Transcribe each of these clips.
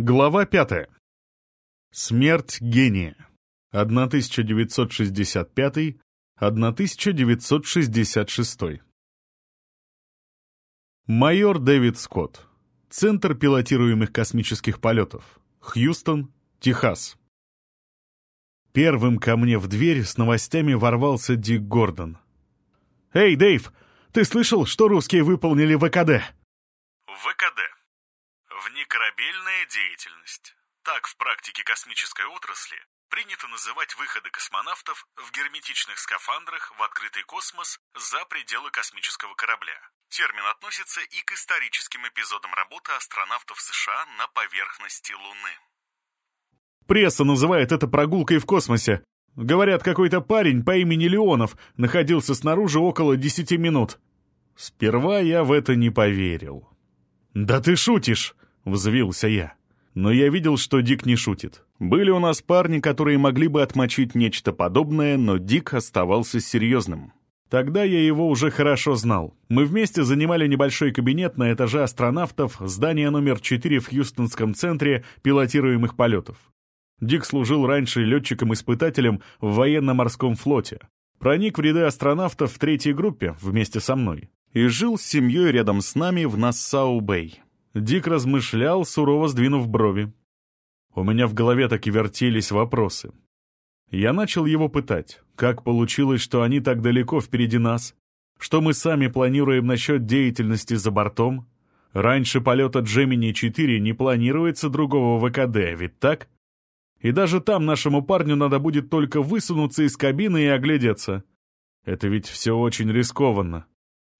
Глава 5. Смерть гения. 1965-1966. Майор Дэвид Скотт. Центр пилотируемых космических полетов. Хьюстон, Техас. Первым ко мне в дверь с новостями ворвался Дик Гордон. «Эй, Дэйв, ты слышал, что русские выполнили ВКД?» ВКД. Внекорабельная деятельность. Так в практике космической отрасли принято называть выходы космонавтов в герметичных скафандрах в открытый космос за пределы космического корабля. Термин относится и к историческим эпизодам работы астронавтов США на поверхности Луны. Пресса называет это прогулкой в космосе. Говорят, какой-то парень по имени Леонов находился снаружи около десяти минут. Сперва я в это не поверил. «Да ты шутишь!» — взвился я. Но я видел, что Дик не шутит. Были у нас парни, которые могли бы отмочить нечто подобное, но Дик оставался серьезным. Тогда я его уже хорошо знал. Мы вместе занимали небольшой кабинет на этаже астронавтов, здание номер 4 в Хьюстонском центре пилотируемых полетов. Дик служил раньше летчиком-испытателем в военно-морском флоте. Проник в ряды астронавтов в третьей группе вместе со мной. И жил с семьей рядом с нами в Нассау-Бэй. Дик размышлял, сурово сдвинув брови. У меня в голове так и вертелись вопросы. Я начал его пытать. Как получилось, что они так далеко впереди нас? Что мы сами планируем насчет деятельности за бортом? Раньше полета Джемини-4 не планируется другого ВКД, ведь так? И даже там нашему парню надо будет только высунуться из кабины и оглядеться. Это ведь все очень рискованно.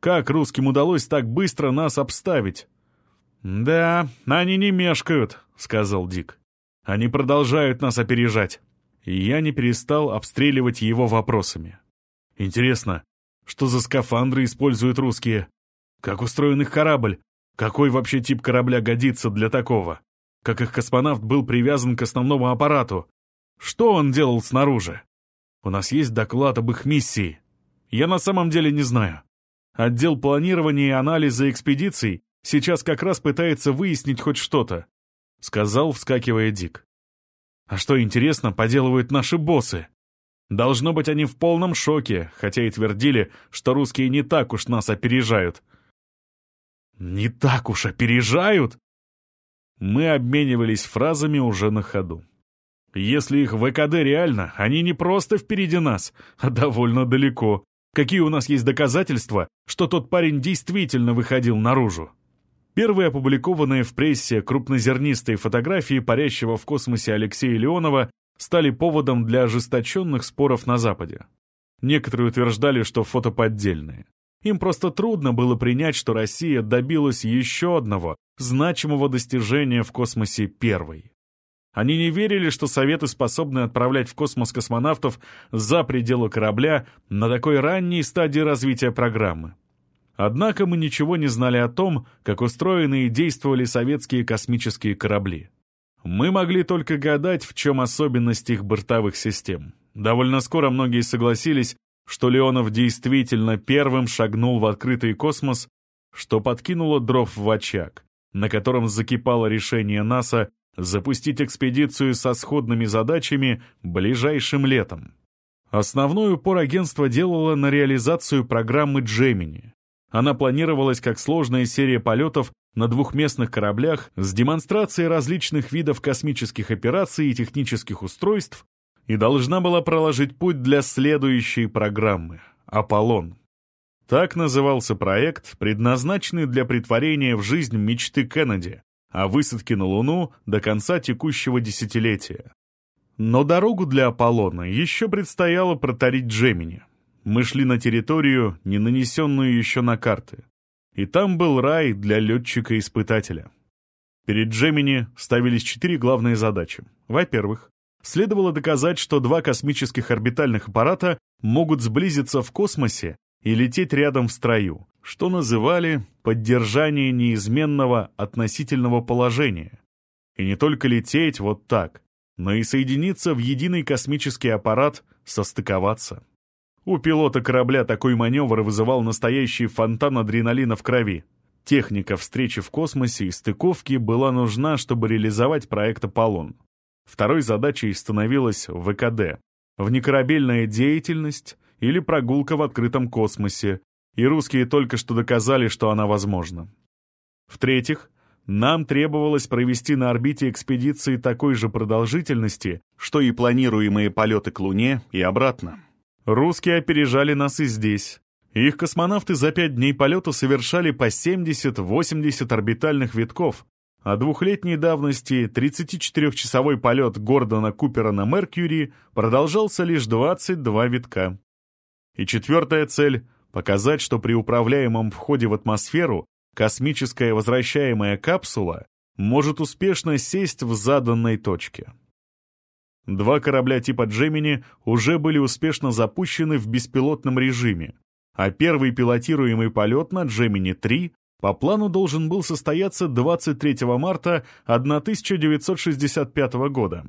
Как русским удалось так быстро нас обставить? «Да, они не мешкают», — сказал Дик. «Они продолжают нас опережать». И я не перестал обстреливать его вопросами. «Интересно, что за скафандры используют русские? Как устроен их корабль? Какой вообще тип корабля годится для такого? Как их космонавт был привязан к основному аппарату? Что он делал снаружи? У нас есть доклад об их миссии. Я на самом деле не знаю. Отдел планирования и анализа экспедиций Сейчас как раз пытается выяснить хоть что-то», — сказал, вскакивая Дик. «А что, интересно, поделывают наши боссы? Должно быть, они в полном шоке, хотя и твердили, что русские не так уж нас опережают». «Не так уж опережают?» Мы обменивались фразами уже на ходу. «Если их ВКД реально, они не просто впереди нас, а довольно далеко. Какие у нас есть доказательства, что тот парень действительно выходил наружу?» Первые опубликованные в прессе крупнозернистые фотографии парящего в космосе Алексея Леонова стали поводом для ожесточенных споров на Западе. Некоторые утверждали, что фото поддельные. Им просто трудно было принять, что Россия добилась еще одного значимого достижения в космосе первой. Они не верили, что Советы способны отправлять в космос космонавтов за пределы корабля на такой ранней стадии развития программы. Однако мы ничего не знали о том, как устроены и действовали советские космические корабли. Мы могли только гадать, в чем особенность их бортовых систем. Довольно скоро многие согласились, что Леонов действительно первым шагнул в открытый космос, что подкинуло дров в очаг, на котором закипало решение НАСА запустить экспедицию со сходными задачами ближайшим летом. Основной упор агентство делало на реализацию программы «Джемини», она планировалась как сложная серия полетов на двухместных кораблях с демонстрацией различных видов космических операций и технических устройств и должна была проложить путь для следующей программы — «Аполлон». Так назывался проект, предназначенный для притворения в жизнь мечты Кеннеди о высадке на Луну до конца текущего десятилетия. Но дорогу для Аполлона еще предстояло протарить Джемини. Мы шли на территорию, не нанесенную еще на карты. И там был рай для летчика-испытателя. Перед Джемини ставились четыре главные задачи. Во-первых, следовало доказать, что два космических орбитальных аппарата могут сблизиться в космосе и лететь рядом в строю, что называли «поддержание неизменного относительного положения». И не только лететь вот так, но и соединиться в единый космический аппарат, состыковаться. У пилота корабля такой маневр вызывал настоящий фонтан адреналина в крови. Техника встречи в космосе и стыковки была нужна, чтобы реализовать проект «Аполлон». Второй задачей становилась ВКД — внекорабельная деятельность или прогулка в открытом космосе, и русские только что доказали, что она возможна. В-третьих, нам требовалось провести на орбите экспедиции такой же продолжительности, что и планируемые полеты к Луне и обратно. Русские опережали нас и здесь. Их космонавты за пять дней полета совершали по 70-80 орбитальных витков, а двухлетней давности 34-часовой полет Гордона Купера на Меркьюри продолжался лишь 22 витка. И четвертая цель — показать, что при управляемом входе в атмосферу космическая возвращаемая капсула может успешно сесть в заданной точке. Два корабля типа «Джемини» уже были успешно запущены в беспилотном режиме, а первый пилотируемый полет на «Джемини-3» по плану должен был состояться 23 марта 1965 года.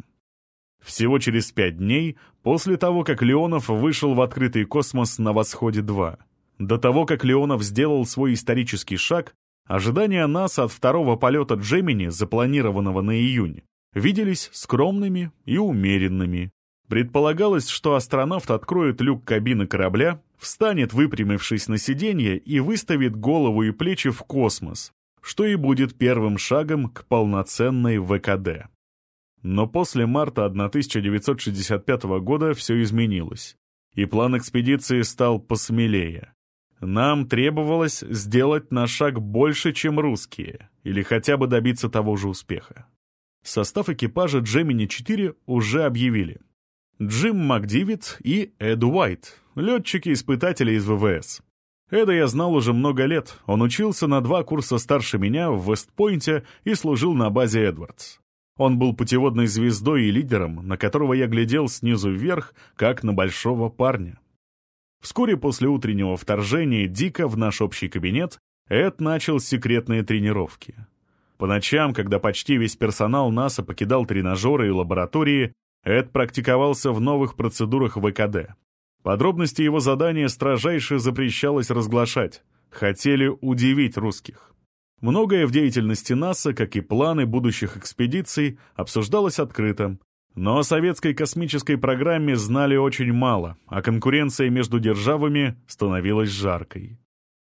Всего через пять дней после того, как Леонов вышел в открытый космос на «Восходе-2». До того, как Леонов сделал свой исторический шаг, ожидания НАСА от второго полета Джемини, запланированного на июнь, виделись скромными и умеренными. Предполагалось, что астронавт откроет люк кабины корабля, встанет, выпрямившись на сиденье, и выставит голову и плечи в космос, что и будет первым шагом к полноценной ВКД. Но после марта 1965 года все изменилось, и план экспедиции стал посмелее. Нам требовалось сделать на шаг больше, чем русские, или хотя бы добиться того же успеха. Состав экипажа Джемини-4 уже объявили. Джим Макдивит и Эд Уайт, летчики-испытатели из ВВС. Эда я знал уже много лет. Он учился на два курса старше меня в Вестпойнте и служил на базе Эдвардс. Он был путеводной звездой и лидером, на которого я глядел снизу вверх, как на большого парня. Вскоре после утреннего вторжения Дика в наш общий кабинет Эд начал секретные тренировки. По ночам, когда почти весь персонал НАСА покидал тренажеры и лаборатории, Эд практиковался в новых процедурах ВКД. Подробности его задания строжайше запрещалось разглашать. Хотели удивить русских. Многое в деятельности НАСА, как и планы будущих экспедиций, обсуждалось открыто, но о советской космической программе знали очень мало, а конкуренция между державами становилась жаркой.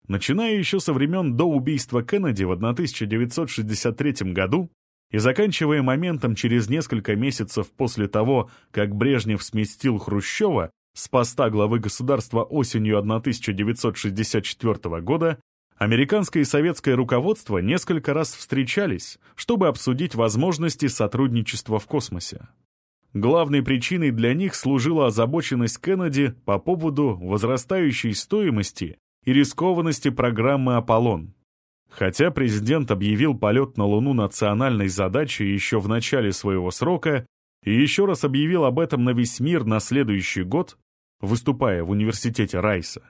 Начиная еще со времен до убийства Кеннеди в 1963 году и заканчивая моментом через несколько месяцев после того, как Брежнев сместил Хрущева с поста главы государства осенью 1964 года, американское и советское руководство несколько раз встречались, чтобы обсудить возможности сотрудничества в космосе. Главной причиной для них служила озабоченность Кеннеди по поводу возрастающей стоимости и рискованности программы «Аполлон». Хотя президент объявил полет на Луну национальной задачей еще в начале своего срока и еще раз объявил об этом на весь мир на следующий год, выступая в университете Райса,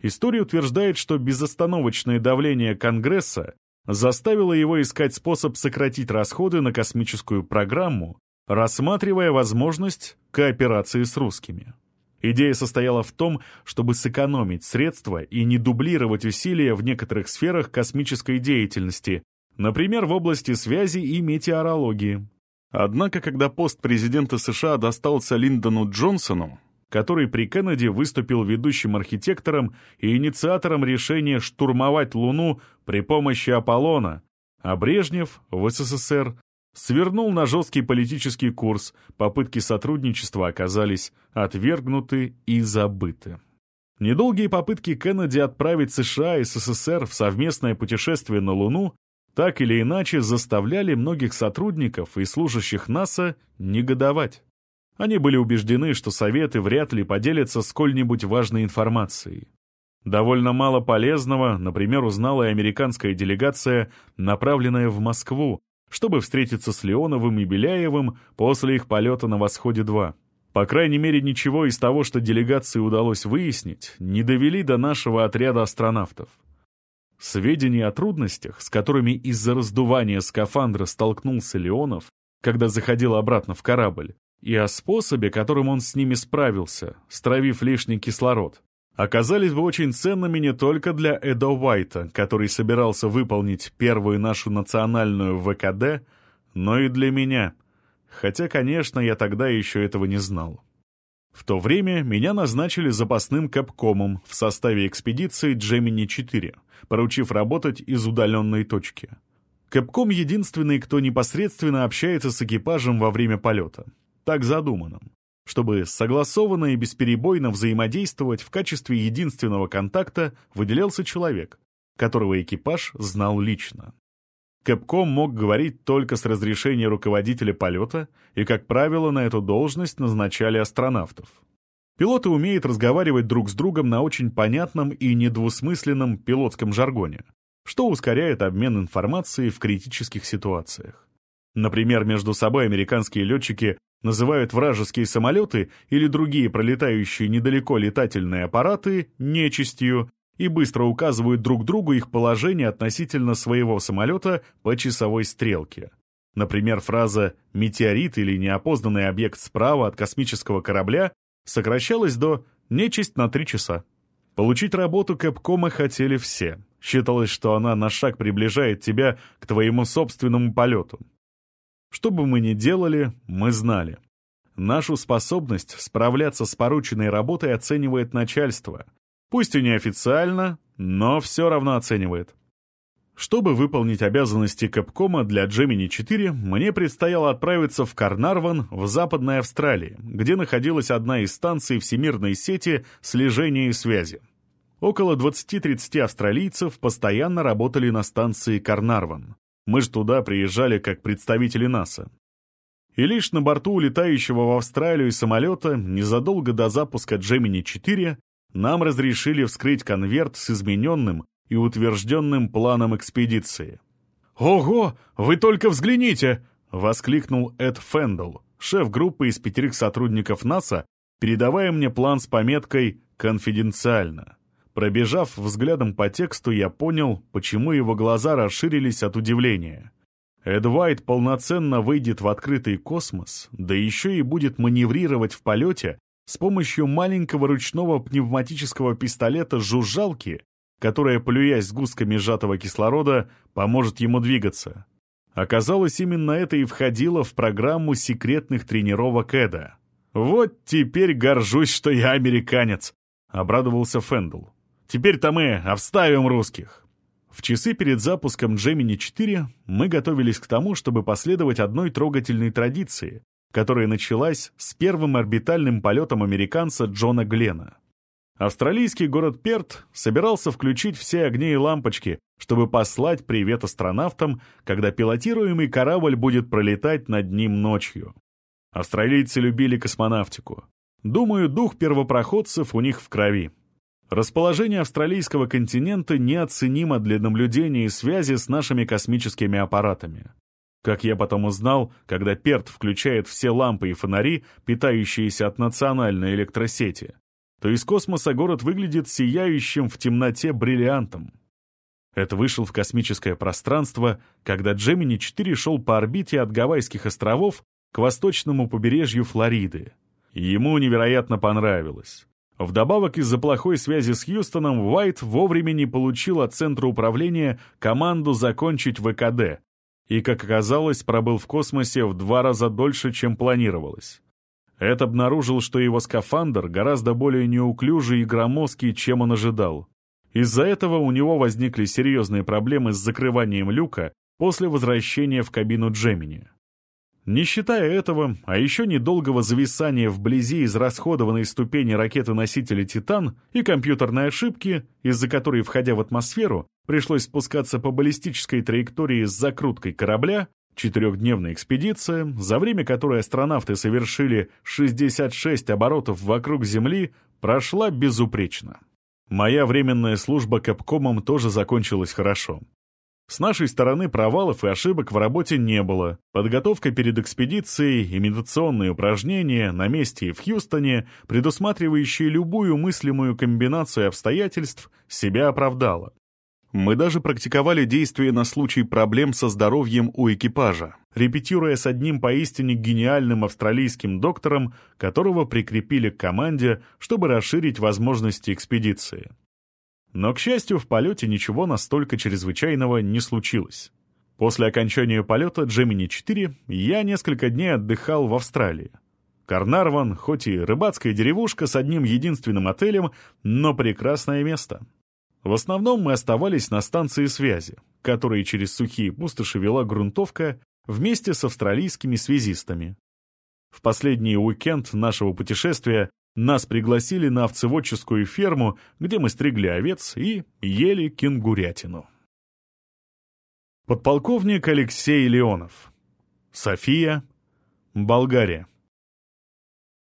история утверждает, что безостановочное давление Конгресса заставило его искать способ сократить расходы на космическую программу рассматривая возможность кооперации с русскими. Идея состояла в том, чтобы сэкономить средства и не дублировать усилия в некоторых сферах космической деятельности, например, в области связи и метеорологии. Однако, когда пост президента США достался Линдону Джонсону, который при Кеннеди выступил ведущим архитектором и инициатором решения штурмовать Луну при помощи Аполлона, а Брежнев в СССР свернул на жесткий политический курс, попытки сотрудничества оказались отвергнуты и забыты. Недолгие попытки Кеннеди отправить США и СССР в совместное путешествие на Луну так или иначе заставляли многих сотрудников и служащих НАСА негодовать. Они были убеждены, что Советы вряд ли поделятся сколь-нибудь важной информацией. Довольно мало полезного, например, узнала и американская делегация, направленная в Москву, чтобы встретиться с Леоновым и Беляевым после их полета на «Восходе-2». По крайней мере, ничего из того, что делегации удалось выяснить, не довели до нашего отряда астронавтов. Сведения о трудностях, с которыми из-за раздувания скафандра столкнулся Леонов, когда заходил обратно в корабль, и о способе, которым он с ними справился, стравив лишний кислород, оказались бы очень ценными не только для Эдо Уайта, который собирался выполнить первую нашу национальную ВКД, но и для меня, хотя, конечно, я тогда еще этого не знал. В то время меня назначили запасным капкомом в составе экспедиции Джемини-4, поручив работать из удаленной точки. Капком единственный, кто непосредственно общается с экипажем во время полета. Так задумано чтобы согласованно и бесперебойно взаимодействовать в качестве единственного контакта выделялся человек, которого экипаж знал лично. Кэпком мог говорить только с разрешения руководителя полета, и, как правило, на эту должность назначали астронавтов. Пилоты умеют разговаривать друг с другом на очень понятном и недвусмысленном пилотском жаргоне, что ускоряет обмен информацией в критических ситуациях. Например, между собой американские летчики называют вражеские самолеты или другие пролетающие недалеко летательные аппараты нечистью и быстро указывают друг другу их положение относительно своего самолета по часовой стрелке. Например, фраза «метеорит» или «неопознанный объект справа от космического корабля» сокращалась до «нечисть на три часа». Получить работу Кэпкома хотели все. Считалось, что она на шаг приближает тебя к твоему собственному полету. Что бы мы ни делали, мы знали. Нашу способность справляться с порученной работой оценивает начальство. Пусть и неофициально, но все равно оценивает. Чтобы выполнить обязанности Кэпкома для Gemini-4, мне предстояло отправиться в Карнарван в Западной Австралии, где находилась одна из станций всемирной сети слежения и связи. Около 20-30 австралийцев постоянно работали на станции Карнарван. Мы ж туда приезжали как представители НАСА. И лишь на борту улетающего в Австралию самолета незадолго до запуска Gemini-4 нам разрешили вскрыть конверт с измененным и утвержденным планом экспедиции. «Ого! Вы только взгляните!» — воскликнул Эд Фендл, шеф группы из пятерых сотрудников НАСА, передавая мне план с пометкой «Конфиденциально». Пробежав взглядом по тексту, я понял, почему его глаза расширились от удивления. Эдвайт полноценно выйдет в открытый космос, да еще и будет маневрировать в полете с помощью маленького ручного пневматического пистолета «Жужжалки», которая, плюясь с густками сжатого кислорода, поможет ему двигаться. Оказалось, именно это и входило в программу секретных тренировок Эда. «Вот теперь горжусь, что я американец», — обрадовался Фендл. Теперь-то мы обставим русских. В часы перед запуском Gemini-4 мы готовились к тому, чтобы последовать одной трогательной традиции, которая началась с первым орбитальным полетом американца Джона Глена. Австралийский город Перт собирался включить все огни и лампочки, чтобы послать привет астронавтам, когда пилотируемый корабль будет пролетать над ним ночью. Австралийцы любили космонавтику. Думаю, дух первопроходцев у них в крови. Расположение австралийского континента неоценимо для наблюдения и связи с нашими космическими аппаратами. Как я потом узнал, когда Перт включает все лампы и фонари, питающиеся от национальной электросети, то из космоса город выглядит сияющим в темноте бриллиантом. Это вышел в космическое пространство, когда Джемини-4 шел по орбите от Гавайских островов к восточному побережью Флориды. Ему невероятно понравилось. Вдобавок, из-за плохой связи с Хьюстоном, Уайт вовремя не получил от Центра управления команду закончить ВКД и, как оказалось, пробыл в космосе в два раза дольше, чем планировалось. Эд обнаружил, что его скафандр гораздо более неуклюжий и громоздкий, чем он ожидал. Из-за этого у него возникли серьезные проблемы с закрыванием люка после возвращения в кабину Джемини. Не считая этого, а еще недолгого зависания вблизи израсходованной ступени ракеты-носителя «Титан» и компьютерной ошибки, из-за которой, входя в атмосферу, пришлось спускаться по баллистической траектории с закруткой корабля, четырехдневная экспедиция, за время которой астронавты совершили 66 оборотов вокруг Земли, прошла безупречно. Моя временная служба Капкомом тоже закончилась хорошо. С нашей стороны провалов и ошибок в работе не было. Подготовка перед экспедицией, имитационные упражнения на месте и в Хьюстоне, предусматривающие любую мыслимую комбинацию обстоятельств, себя оправдала. Мы даже практиковали действия на случай проблем со здоровьем у экипажа, репетируя с одним поистине гениальным австралийским доктором, которого прикрепили к команде, чтобы расширить возможности экспедиции. Но, к счастью, в полете ничего настолько чрезвычайного не случилось. После окончания полета Джемини-4 я несколько дней отдыхал в Австралии. Карнарван, хоть и рыбацкая деревушка с одним единственным отелем, но прекрасное место — в основном мы оставались на станции связи, которые через сухие пустоши вела грунтовка вместе с австралийскими связистами. В последний уикенд нашего путешествия нас пригласили на овцеводческую ферму, где мы стригли овец и ели кенгурятину. Подполковник Алексей Леонов. София. Болгария.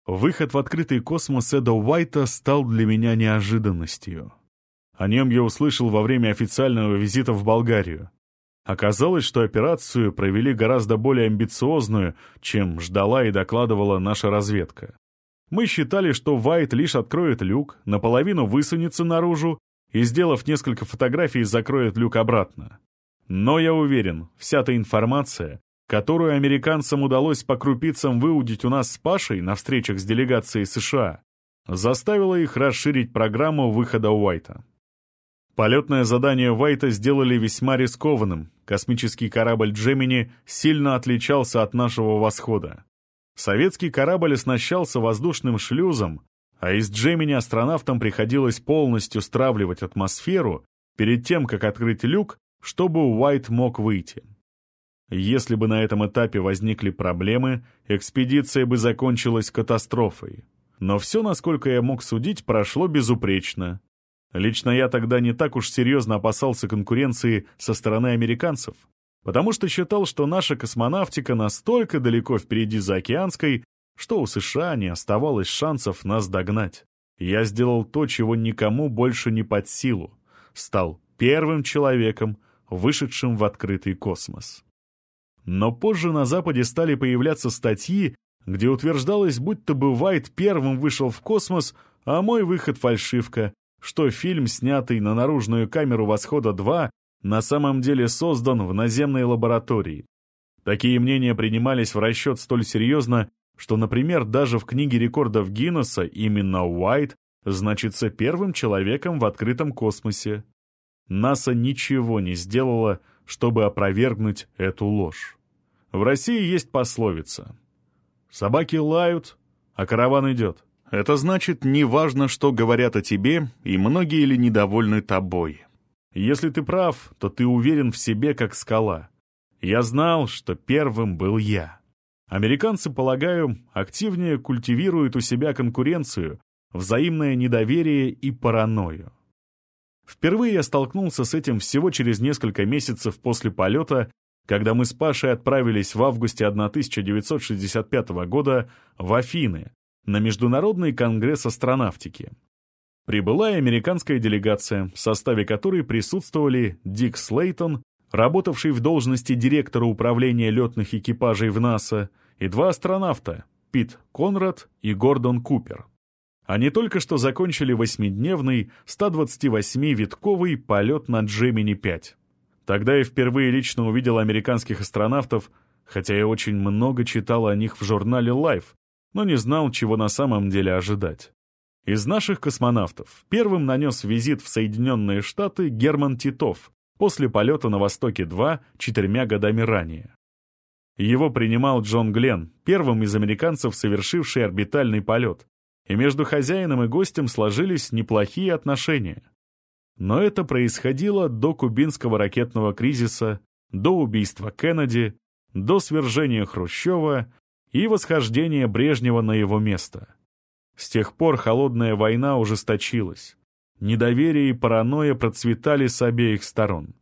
Выход в открытый космос Эда Уайта стал для меня неожиданностью. О нем я услышал во время официального визита в Болгарию. Оказалось, что операцию провели гораздо более амбициозную, чем ждала и докладывала наша разведка. Мы считали, что Вайт лишь откроет люк, наполовину высунется наружу и, сделав несколько фотографий, закроет люк обратно. Но я уверен, вся та информация, которую американцам удалось по крупицам выудить у нас с Пашей на встречах с делегацией США, заставила их расширить программу выхода Уайта. Полетное задание Вайта сделали весьма рискованным. Космический корабль «Джемини» сильно отличался от нашего восхода. Советский корабль оснащался воздушным шлюзом, а из «Джемини» астронавтам приходилось полностью стравливать атмосферу перед тем, как открыть люк, чтобы Уайт мог выйти. Если бы на этом этапе возникли проблемы, экспедиция бы закончилась катастрофой. Но все, насколько я мог судить, прошло безупречно. Лично я тогда не так уж серьезно опасался конкуренции со стороны американцев, потому что считал, что наша космонавтика настолько далеко впереди заокеанской, что у США не оставалось шансов нас догнать. Я сделал то, чего никому больше не под силу. Стал первым человеком, вышедшим в открытый космос. Но позже на Западе стали появляться статьи, где утверждалось, будто бы Вайт первым вышел в космос, а мой выход — фальшивка, что фильм, снятый на наружную камеру «Восхода-2», на самом деле создан в наземной лаборатории. Такие мнения принимались в расчет столь серьезно, что, например, даже в книге рекордов Гиннесса именно Уайт значится первым человеком в открытом космосе. НАСА ничего не сделала, чтобы опровергнуть эту ложь. В России есть пословица «Собаки лают, а караван идет». Это значит, неважно, что говорят о тебе, и многие ли недовольны тобой. Если ты прав, то ты уверен в себе, как скала. Я знал, что первым был я. Американцы, полагаю, активнее культивируют у себя конкуренцию, взаимное недоверие и паранойю. Впервые я столкнулся с этим всего через несколько месяцев после полета, когда мы с Пашей отправились в августе 1965 года в Афины, на Международный конгресс астронавтики. Прибыла и американская делегация, в составе которой присутствовали Дик Слейтон, работавший в должности директора управления летных экипажей в НАСА, и два астронавта — Пит Конрад и Гордон Купер. Они только что закончили восьмидневный, 128-витковый полет на Джемини-5. Тогда я впервые лично увидел американских астронавтов, хотя я очень много читал о них в журнале Life, но не знал, чего на самом деле ожидать. Из наших космонавтов первым нанес визит в Соединенные Штаты Герман Титов после полета на Востоке-2 четырьмя годами ранее. Его принимал Джон Гленн, первым из американцев, совершивший орбитальный полет, и между хозяином и гостем сложились неплохие отношения. Но это происходило до кубинского ракетного кризиса, до убийства Кеннеди, до свержения Хрущева и восхождение Брежнева на его место. С тех пор холодная война ужесточилась. Недоверие и паранойя процветали с обеих сторон.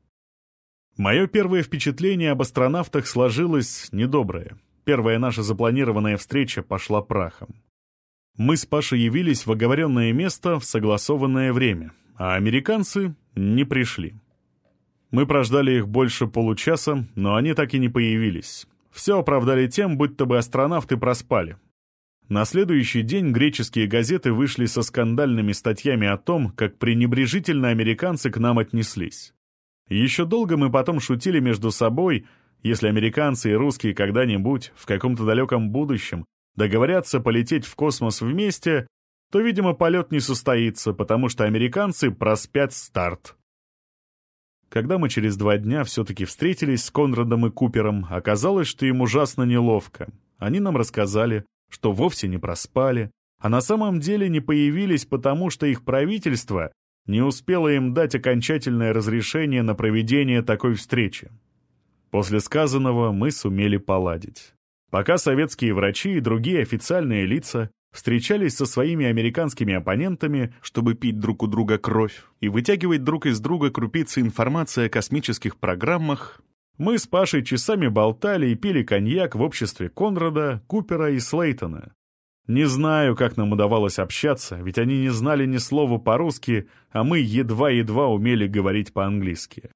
Мое первое впечатление об астронавтах сложилось недоброе. Первая наша запланированная встреча пошла прахом. Мы с Пашей явились в оговоренное место в согласованное время, а американцы не пришли. Мы прождали их больше получаса, но они так и не появились. Все оправдали тем, будто бы астронавты проспали. На следующий день греческие газеты вышли со скандальными статьями о том, как пренебрежительно американцы к нам отнеслись. Еще долго мы потом шутили между собой, если американцы и русские когда-нибудь, в каком-то далеком будущем, договорятся полететь в космос вместе, то, видимо, полет не состоится, потому что американцы проспят старт. Когда мы через два дня все-таки встретились с Конрадом и Купером, оказалось, что им ужасно неловко. Они нам рассказали, что вовсе не проспали, а на самом деле не появились, потому что их правительство не успело им дать окончательное разрешение на проведение такой встречи. После сказанного мы сумели поладить. Пока советские врачи и другие официальные лица встречались со своими американскими оппонентами, чтобы пить друг у друга кровь и вытягивать друг из друга крупицы информации о космических программах, мы с Пашей часами болтали и пили коньяк в обществе Конрада, Купера и Слейтона. Не знаю, как нам удавалось общаться, ведь они не знали ни слова по-русски, а мы едва-едва умели говорить по-английски.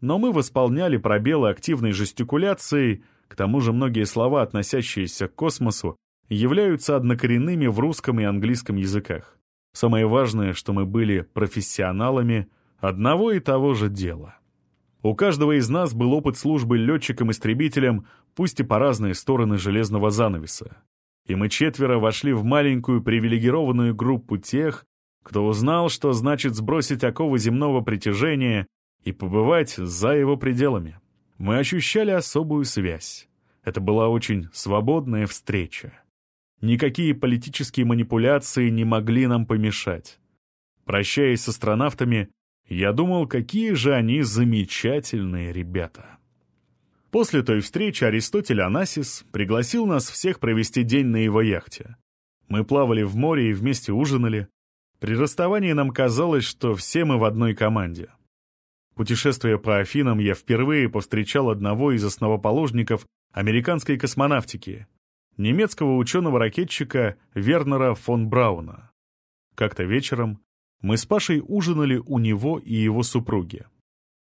Но мы восполняли пробелы активной жестикуляцией, к тому же многие слова, относящиеся к космосу, являются однокоренными в русском и английском языках. Самое важное, что мы были профессионалами одного и того же дела. У каждого из нас был опыт службы летчиком-истребителем, пусть и по разные стороны железного занавеса. И мы четверо вошли в маленькую привилегированную группу тех, кто узнал, что значит сбросить оковы земного притяжения и побывать за его пределами. Мы ощущали особую связь. Это была очень свободная встреча. Никакие политические манипуляции не могли нам помешать. Прощаясь с астронавтами, я думал, какие же они замечательные ребята. После той встречи Аристотель Анасис пригласил нас всех провести день на его яхте. Мы плавали в море и вместе ужинали. При расставании нам казалось, что все мы в одной команде. Путешествуя по Афинам, я впервые повстречал одного из основоположников американской космонавтики, немецкого ученого-ракетчика Вернера фон Брауна. Как-то вечером мы с Пашей ужинали у него и его супруги.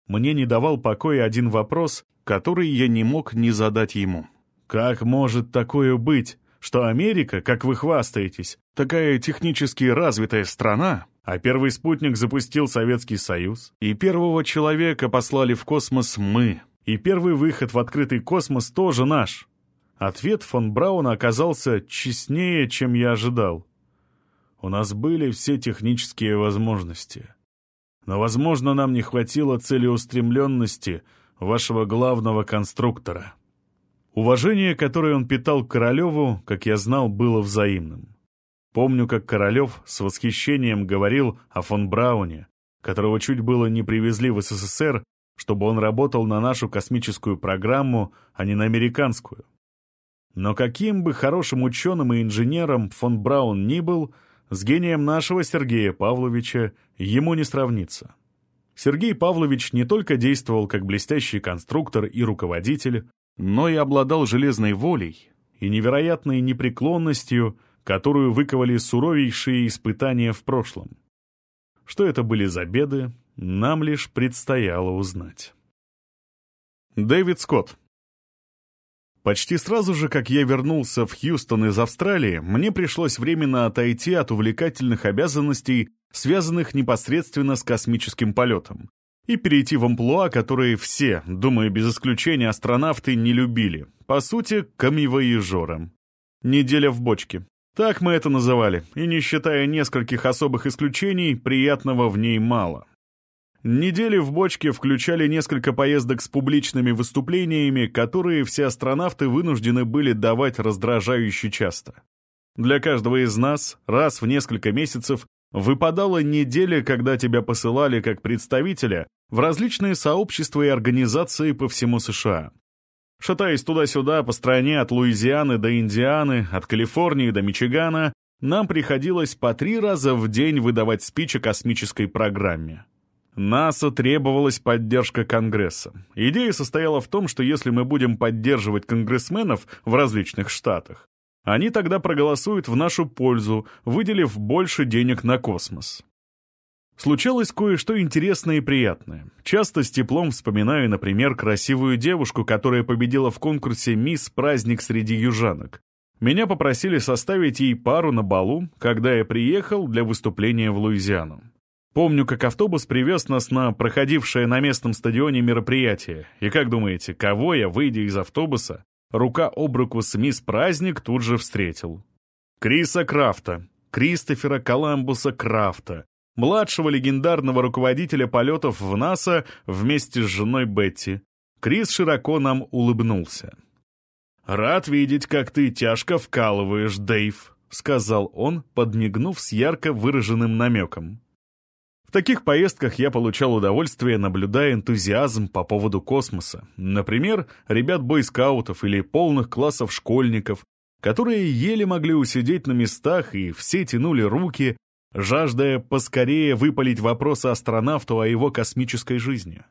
Мне не давал покоя один вопрос, который я не мог не задать ему. Как может такое быть, что Америка, как вы хвастаетесь, такая технически развитая страна, а первый спутник запустил Советский Союз, и первого человека послали в космос мы, и первый выход в открытый космос тоже наш. Ответ фон Брауна оказался честнее, чем я ожидал. У нас были все технические возможности. Но, возможно, нам не хватило целеустремленности вашего главного конструктора. Уважение, которое он питал Королеву, как я знал, было взаимным. Помню, как Королев с восхищением говорил о фон Брауне, которого чуть было не привезли в СССР, чтобы он работал на нашу космическую программу, а не на американскую. Но каким бы хорошим ученым и инженером фон Браун ни был, с гением нашего Сергея Павловича ему не сравнится. Сергей Павлович не только действовал как блестящий конструктор и руководитель, но и обладал железной волей и невероятной непреклонностью, которую выковали суровейшие испытания в прошлом. Что это были за беды, нам лишь предстояло узнать. Дэвид Скотт Почти сразу же, как я вернулся в Хьюстон из Австралии, мне пришлось временно отойти от увлекательных обязанностей, связанных непосредственно с космическим полетом, и перейти в амплуа, которые все, думаю, без исключения астронавты, не любили. По сути, камевоежором. Неделя в бочке. Так мы это называли, и не считая нескольких особых исключений, приятного в ней мало. Недели в бочке включали несколько поездок с публичными выступлениями, которые все астронавты вынуждены были давать раздражающе часто. Для каждого из нас раз в несколько месяцев выпадала неделя, когда тебя посылали как представителя в различные сообщества и организации по всему США. Шатаясь туда-сюда по стране от Луизианы до Индианы, от Калифорнии до Мичигана, нам приходилось по три раза в день выдавать спич о космической программе. НАСА требовалась поддержка Конгресса. Идея состояла в том, что если мы будем поддерживать конгрессменов в различных штатах, они тогда проголосуют в нашу пользу, выделив больше денег на космос. Случалось кое-что интересное и приятное. Часто с теплом вспоминаю, например, красивую девушку, которая победила в конкурсе «Мисс Праздник среди южанок». Меня попросили составить ей пару на балу, когда я приехал для выступления в Луизиану. Помню, как автобус привез нас на проходившее на местном стадионе мероприятие. И как думаете, кого я, выйдя из автобуса, рука об руку с мисс Праздник тут же встретил? Криса Крафта, Кристофера Коламбуса Крафта, младшего легендарного руководителя полетов в НАСА вместе с женой Бетти. Крис широко нам улыбнулся. «Рад видеть, как ты тяжко вкалываешь, Дэйв», — сказал он, подмигнув с ярко выраженным намеком. В таких поездках я получал удовольствие, наблюдая энтузиазм по поводу космоса. Например, ребят-бойскаутов или полных классов школьников, которые еле могли усидеть на местах и все тянули руки, жаждая поскорее выпалить вопросы астронавту о его космической жизни.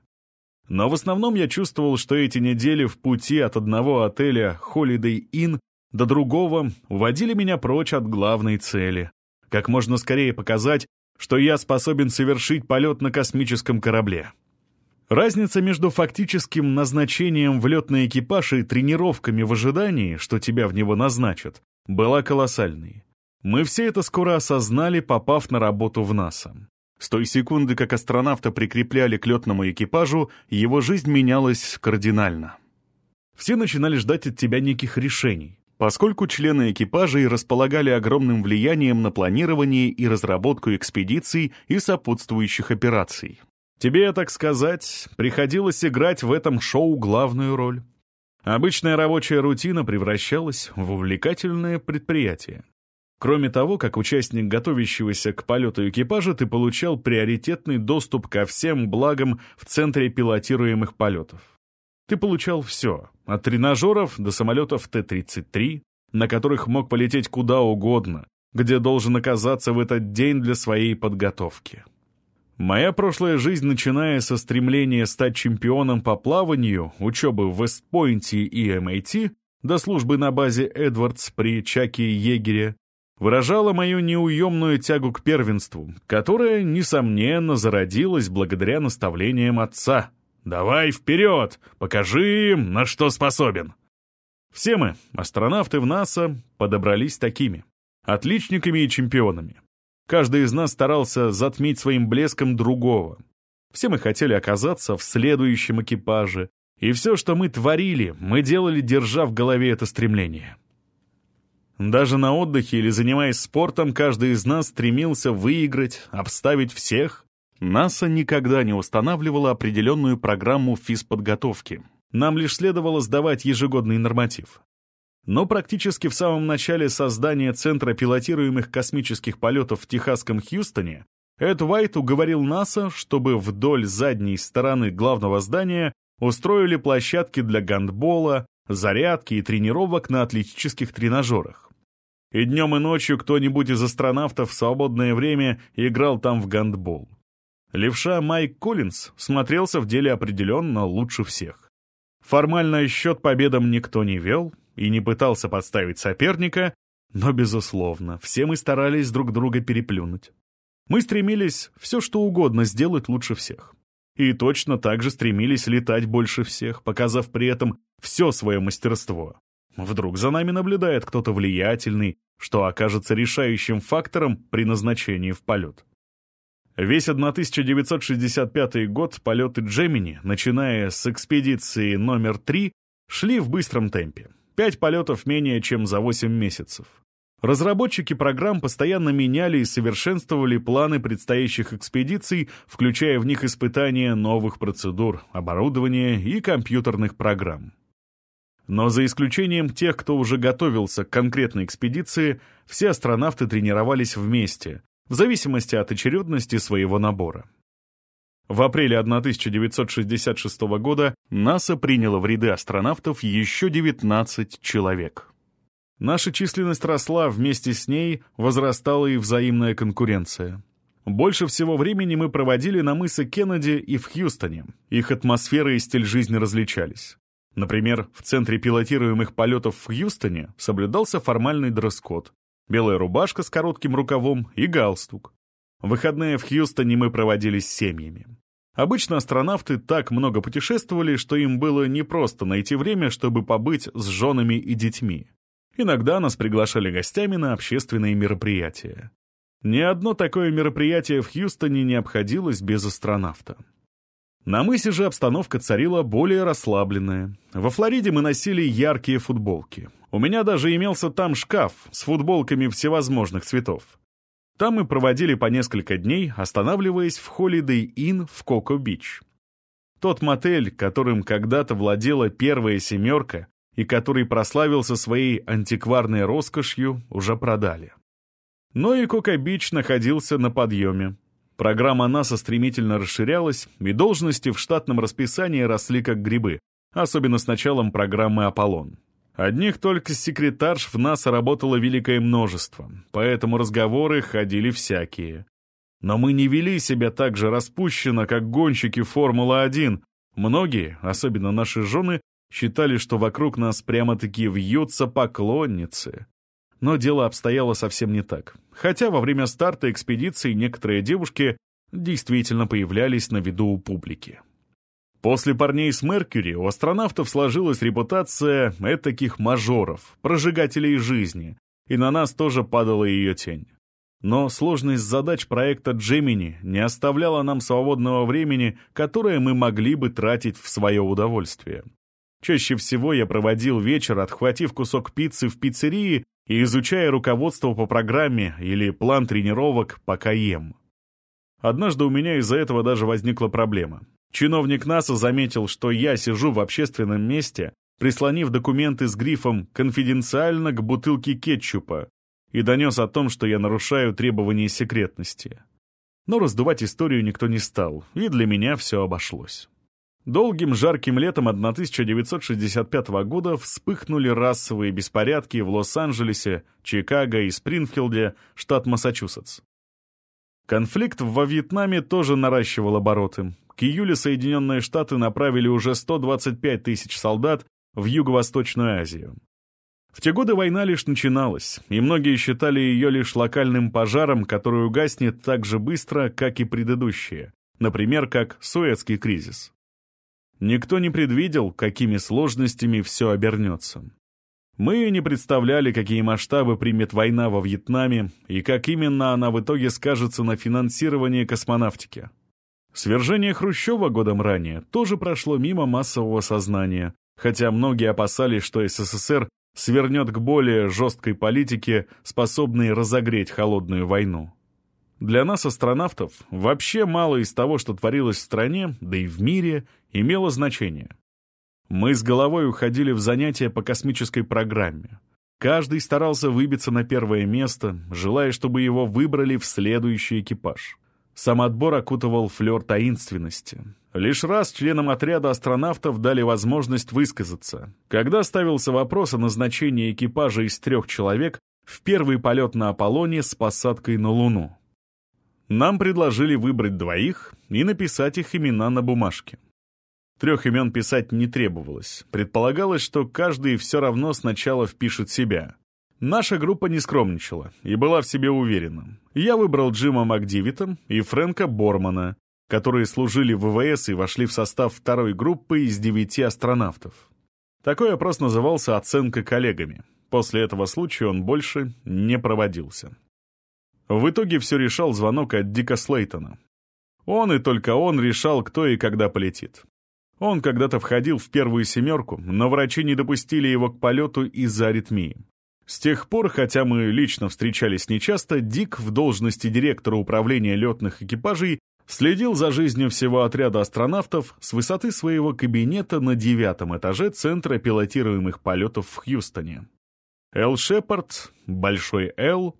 Но в основном я чувствовал, что эти недели в пути от одного отеля Holiday Inn до другого уводили меня прочь от главной цели. Как можно скорее показать, что я способен совершить полет на космическом корабле. Разница между фактическим назначением в летный экипаж и тренировками в ожидании, что тебя в него назначат, была колоссальной. Мы все это скоро осознали, попав на работу в НАСА. С той секунды, как астронавта прикрепляли к летному экипажу, его жизнь менялась кардинально. Все начинали ждать от тебя неких решений, поскольку члены экипажей располагали огромным влиянием на планирование и разработку экспедиций и сопутствующих операций. Тебе, так сказать, приходилось играть в этом шоу главную роль. Обычная рабочая рутина превращалась в увлекательное предприятие. Кроме того, как участник готовящегося к полету экипажа, ты получал приоритетный доступ ко всем благам в центре пилотируемых полетов. Ты получал все, от тренажеров до самолетов Т-33, на которых мог полететь куда угодно, где должен оказаться в этот день для своей подготовки. Моя прошлая жизнь, начиная со стремления стать чемпионом по плаванию, учебы в Вестпойнте и MIT, до службы на базе Эдвардс при Чаке Егере, выражала мою неуемную тягу к первенству, которая, несомненно, зародилась благодаря наставлениям отца, Давай вперед! Покажи им, на что способен!» Все мы, астронавты в НАСА, подобрались такими. Отличниками и чемпионами. Каждый из нас старался затмить своим блеском другого. Все мы хотели оказаться в следующем экипаже, и все, что мы творили, мы делали, держа в голове это стремление. Даже на отдыхе или занимаясь спортом, каждый из нас стремился выиграть, обставить всех, НАСА никогда не устанавливала определенную программу физподготовки. Нам лишь следовало сдавать ежегодный норматив. Но практически в самом начале создания Центра пилотируемых космических полетов в техасском Хьюстоне Эд Уайт уговорил НАСА, чтобы вдоль задней стороны главного здания устроили площадки для гандбола, зарядки и тренировок на атлетических тренажерах. И днем и ночью кто-нибудь из астронавтов в свободное время играл там в гандбол. Левша Майк Коллинз смотрелся в деле определенно лучше всех. Формально счет победам никто не вел и не пытался подставить соперника, но, безусловно, все мы старались друг друга переплюнуть. Мы стремились все что угодно сделать лучше всех. И точно так же стремились летать больше всех, показав при этом все свое мастерство. Вдруг за нами наблюдает кто-то влиятельный, что окажется решающим фактором при назначении в полет. Весь 1965 год полеты Джемини, начиная с экспедиции номер 3, шли в быстром темпе. Пять полетов менее чем за 8 месяцев. Разработчики программ постоянно меняли и совершенствовали планы предстоящих экспедиций, включая в них испытания новых процедур, оборудования и компьютерных программ. Но за исключением тех, кто уже готовился к конкретной экспедиции, все астронавты тренировались вместе, в зависимости от очередности своего набора. В апреле 1966 года НАСА приняло в ряды астронавтов еще 19 человек. Наша численность росла, вместе с ней возрастала и взаимная конкуренция. Больше всего времени мы проводили на мысе Кеннеди и в Хьюстоне. Их атмосфера и стиль жизни различались. Например, в центре пилотируемых полетов в Хьюстоне соблюдался формальный дресс-код, белая рубашка с коротким рукавом и галстук. Выходные в Хьюстоне мы проводили с семьями. Обычно астронавты так много путешествовали, что им было непросто найти время, чтобы побыть с женами и детьми. Иногда нас приглашали гостями на общественные мероприятия. Ни одно такое мероприятие в Хьюстоне не обходилось без астронавта. На мысе же обстановка царила более расслабленная. Во Флориде мы носили яркие футболки. У меня даже имелся там шкаф с футболками всевозможных цветов. Там мы проводили по несколько дней, останавливаясь в Holiday Inn в Коко-Бич. Тот мотель, которым когда-то владела первая «семерка» и который прославился своей антикварной роскошью, уже продали. Но и Коко-Бич находился на подъеме. Программа НАСА стремительно расширялась, и должности в штатном расписании росли как грибы, особенно с началом программы «Аполлон». Одних только секретарш в НАСА работало великое множество, поэтому разговоры ходили всякие. Но мы не вели себя так же распущенно, как гонщики Формулы-1. Многие, особенно наши жены, считали, что вокруг нас прямо-таки вьются поклонницы. Но дело обстояло совсем не так. Хотя во время старта экспедиции некоторые девушки действительно появлялись на виду у публики. После парней с Меркьюри у астронавтов сложилась репутация этаких мажоров, прожигателей жизни, и на нас тоже падала ее тень. Но сложность задач проекта Джемини не оставляла нам свободного времени, которое мы могли бы тратить в свое удовольствие. Чаще всего я проводил вечер, отхватив кусок пиццы в пиццерии и изучая руководство по программе или план тренировок, пока ем. Однажды у меня из-за этого даже возникла проблема. Чиновник НАСА заметил, что я сижу в общественном месте, прислонив документы с грифом «Конфиденциально» к бутылке кетчупа, и донес о том, что я нарушаю требования секретности. Но раздувать историю никто не стал, и для меня все обошлось. Долгим жарким летом 1965 года вспыхнули расовые беспорядки в Лос-Анджелесе, Чикаго и Спрингфилде, штат Массачусетс. Конфликт во Вьетнаме тоже наращивал обороты. К июлю Соединенные Штаты направили уже 125 тысяч солдат в Юго-Восточную Азию. В те годы война лишь начиналась, и многие считали ее лишь локальным пожаром, который угаснет так же быстро, как и предыдущие, например, как Суэцкий кризис. Никто не предвидел, какими сложностями все обернется. Мы не представляли, какие масштабы примет война во Вьетнаме и как именно она в итоге скажется на финансировании космонавтики. Свержение Хрущева годом ранее тоже прошло мимо массового сознания, хотя многие опасались, что СССР свернет к более жесткой политике, способной разогреть холодную войну. Для нас, астронавтов, вообще мало из того, что творилось в стране, да и в мире, имело значение. Мы с головой уходили в занятия по космической программе. Каждый старался выбиться на первое место, желая, чтобы его выбрали в следующий экипаж. Сам отбор окутывал флер таинственности. Лишь раз членам отряда астронавтов дали возможность высказаться. Когда ставился вопрос о назначении экипажа из трех человек в первый полет на Аполлоне с посадкой на Луну. Нам предложили выбрать двоих и написать их имена на бумажке. Трех имен писать не требовалось. Предполагалось, что каждый все равно сначала впишет себя. Наша группа не скромничала и была в себе уверена. Я выбрал Джима Макдивита и Фрэнка Бормана, которые служили в ВВС и вошли в состав второй группы из девяти астронавтов. Такой опрос назывался «оценка коллегами». После этого случая он больше не проводился. В итоге все решал звонок от Дика Слейтона. Он и только он решал, кто и когда полетит. Он когда-то входил в первую семерку, но врачи не допустили его к полету из-за аритмии. С тех пор, хотя мы лично встречались нечасто, Дик в должности директора управления летных экипажей следил за жизнью всего отряда астронавтов с высоты своего кабинета на девятом этаже Центра пилотируемых полетов в Хьюстоне. Эл Шепард, Большой Эл,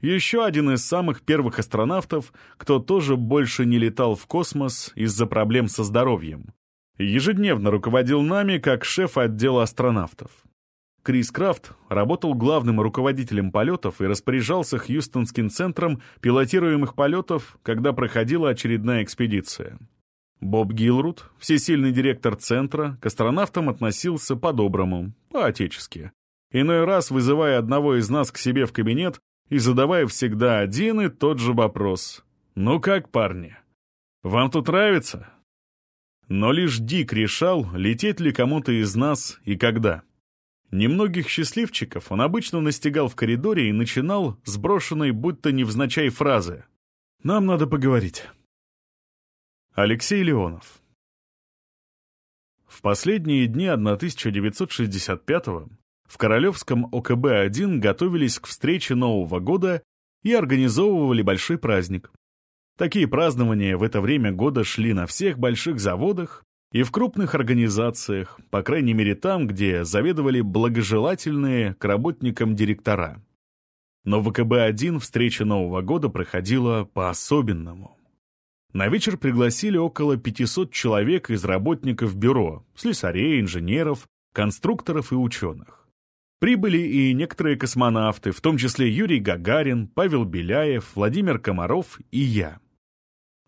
еще один из самых первых астронавтов, кто тоже больше не летал в космос из-за проблем со здоровьем. Ежедневно руководил нами как шеф отдела астронавтов. Крис Крафт работал главным руководителем полетов и распоряжался Хьюстонским центром пилотируемых полетов, когда проходила очередная экспедиция. Боб Гилрут, всесильный директор центра, к астронавтам относился по-доброму, по-отечески. Иной раз, вызывая одного из нас к себе в кабинет, и задавая всегда один и тот же вопрос. «Ну как, парни? Вам тут нравится?» Но лишь Дик решал, лететь ли кому-то из нас и когда. Немногих счастливчиков он обычно настигал в коридоре и начинал с брошенной будто невзначай фразы «Нам надо поговорить». Алексей Леонов В последние дни 1965-го в Королевском ОКБ-1 готовились к встрече Нового года и организовывали большой праздник. Такие празднования в это время года шли на всех больших заводах и в крупных организациях, по крайней мере там, где заведовали благожелательные к работникам директора. Но в ВКБ-1 встреча Нового года проходила по-особенному. На вечер пригласили около 500 человек из работников бюро, слесарей, инженеров, конструкторов и ученых. Прибыли и некоторые космонавты, в том числе Юрий Гагарин, Павел Беляев, Владимир Комаров и я.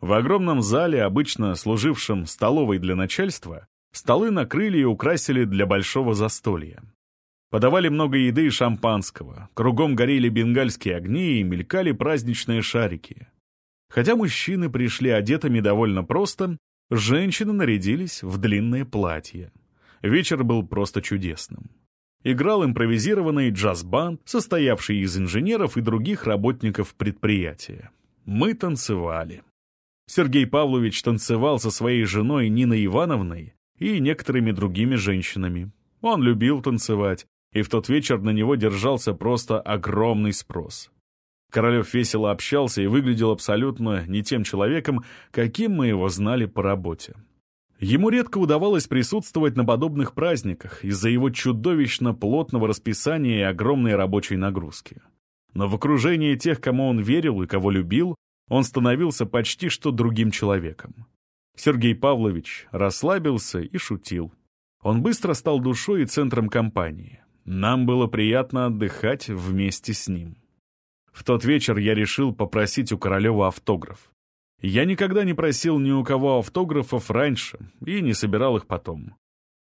В огромном зале, обычно служившем столовой для начальства, столы накрыли и украсили для большого застолья. Подавали много еды и шампанского, кругом горели бенгальские огни и мелькали праздничные шарики. Хотя мужчины пришли одетыми довольно просто, женщины нарядились в длинные платья. Вечер был просто чудесным. Играл импровизированный джаз-банд, состоявший из инженеров и других работников предприятия. Мы танцевали. Сергей Павлович танцевал со своей женой Ниной Ивановной и некоторыми другими женщинами. Он любил танцевать, и в тот вечер на него держался просто огромный спрос. Королев весело общался и выглядел абсолютно не тем человеком, каким мы его знали по работе. Ему редко удавалось присутствовать на подобных праздниках из-за его чудовищно плотного расписания и огромной рабочей нагрузки. Но в окружении тех, кому он верил и кого любил, он становился почти что другим человеком. Сергей Павлович расслабился и шутил. Он быстро стал душой и центром компании. Нам было приятно отдыхать вместе с ним. В тот вечер я решил попросить у Королева автограф. Я никогда не просил ни у кого автографов раньше и не собирал их потом.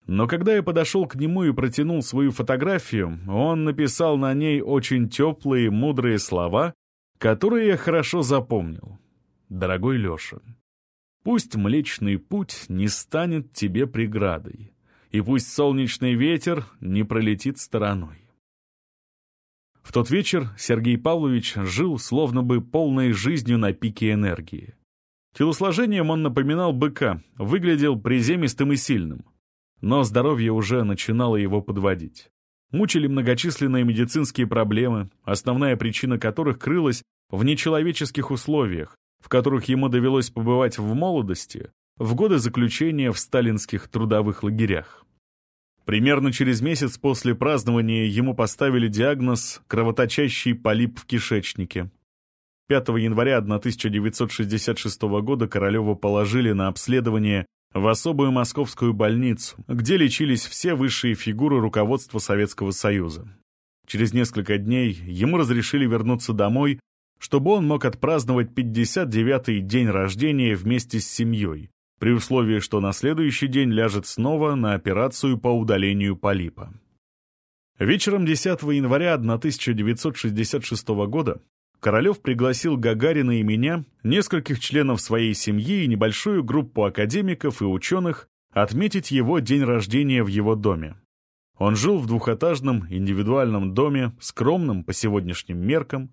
Но когда я подошел к нему и протянул свою фотографию, он написал на ней очень теплые, мудрые слова, которые я хорошо запомнил. Дорогой Леша, пусть Млечный Путь не станет тебе преградой, и пусть солнечный ветер не пролетит стороной. В тот вечер Сергей Павлович жил словно бы полной жизнью на пике энергии. Телосложением он напоминал быка, выглядел приземистым и сильным. Но здоровье уже начинало его подводить. Мучили многочисленные медицинские проблемы, основная причина которых крылась в нечеловеческих условиях, в которых ему довелось побывать в молодости, в годы заключения в сталинских трудовых лагерях. Примерно через месяц после празднования ему поставили диагноз «кровоточащий полип в кишечнике». 5 января 1966 года Королеву положили на обследование в особую московскую больницу, где лечились все высшие фигуры руководства Советского Союза. Через несколько дней ему разрешили вернуться домой чтобы он мог отпраздновать 59-й день рождения вместе с семьей, при условии, что на следующий день ляжет снова на операцию по удалению полипа. Вечером 10 января 1966 года Королев пригласил Гагарина и меня, нескольких членов своей семьи и небольшую группу академиков и ученых отметить его день рождения в его доме. Он жил в двухэтажном индивидуальном доме, скромном по сегодняшним меркам,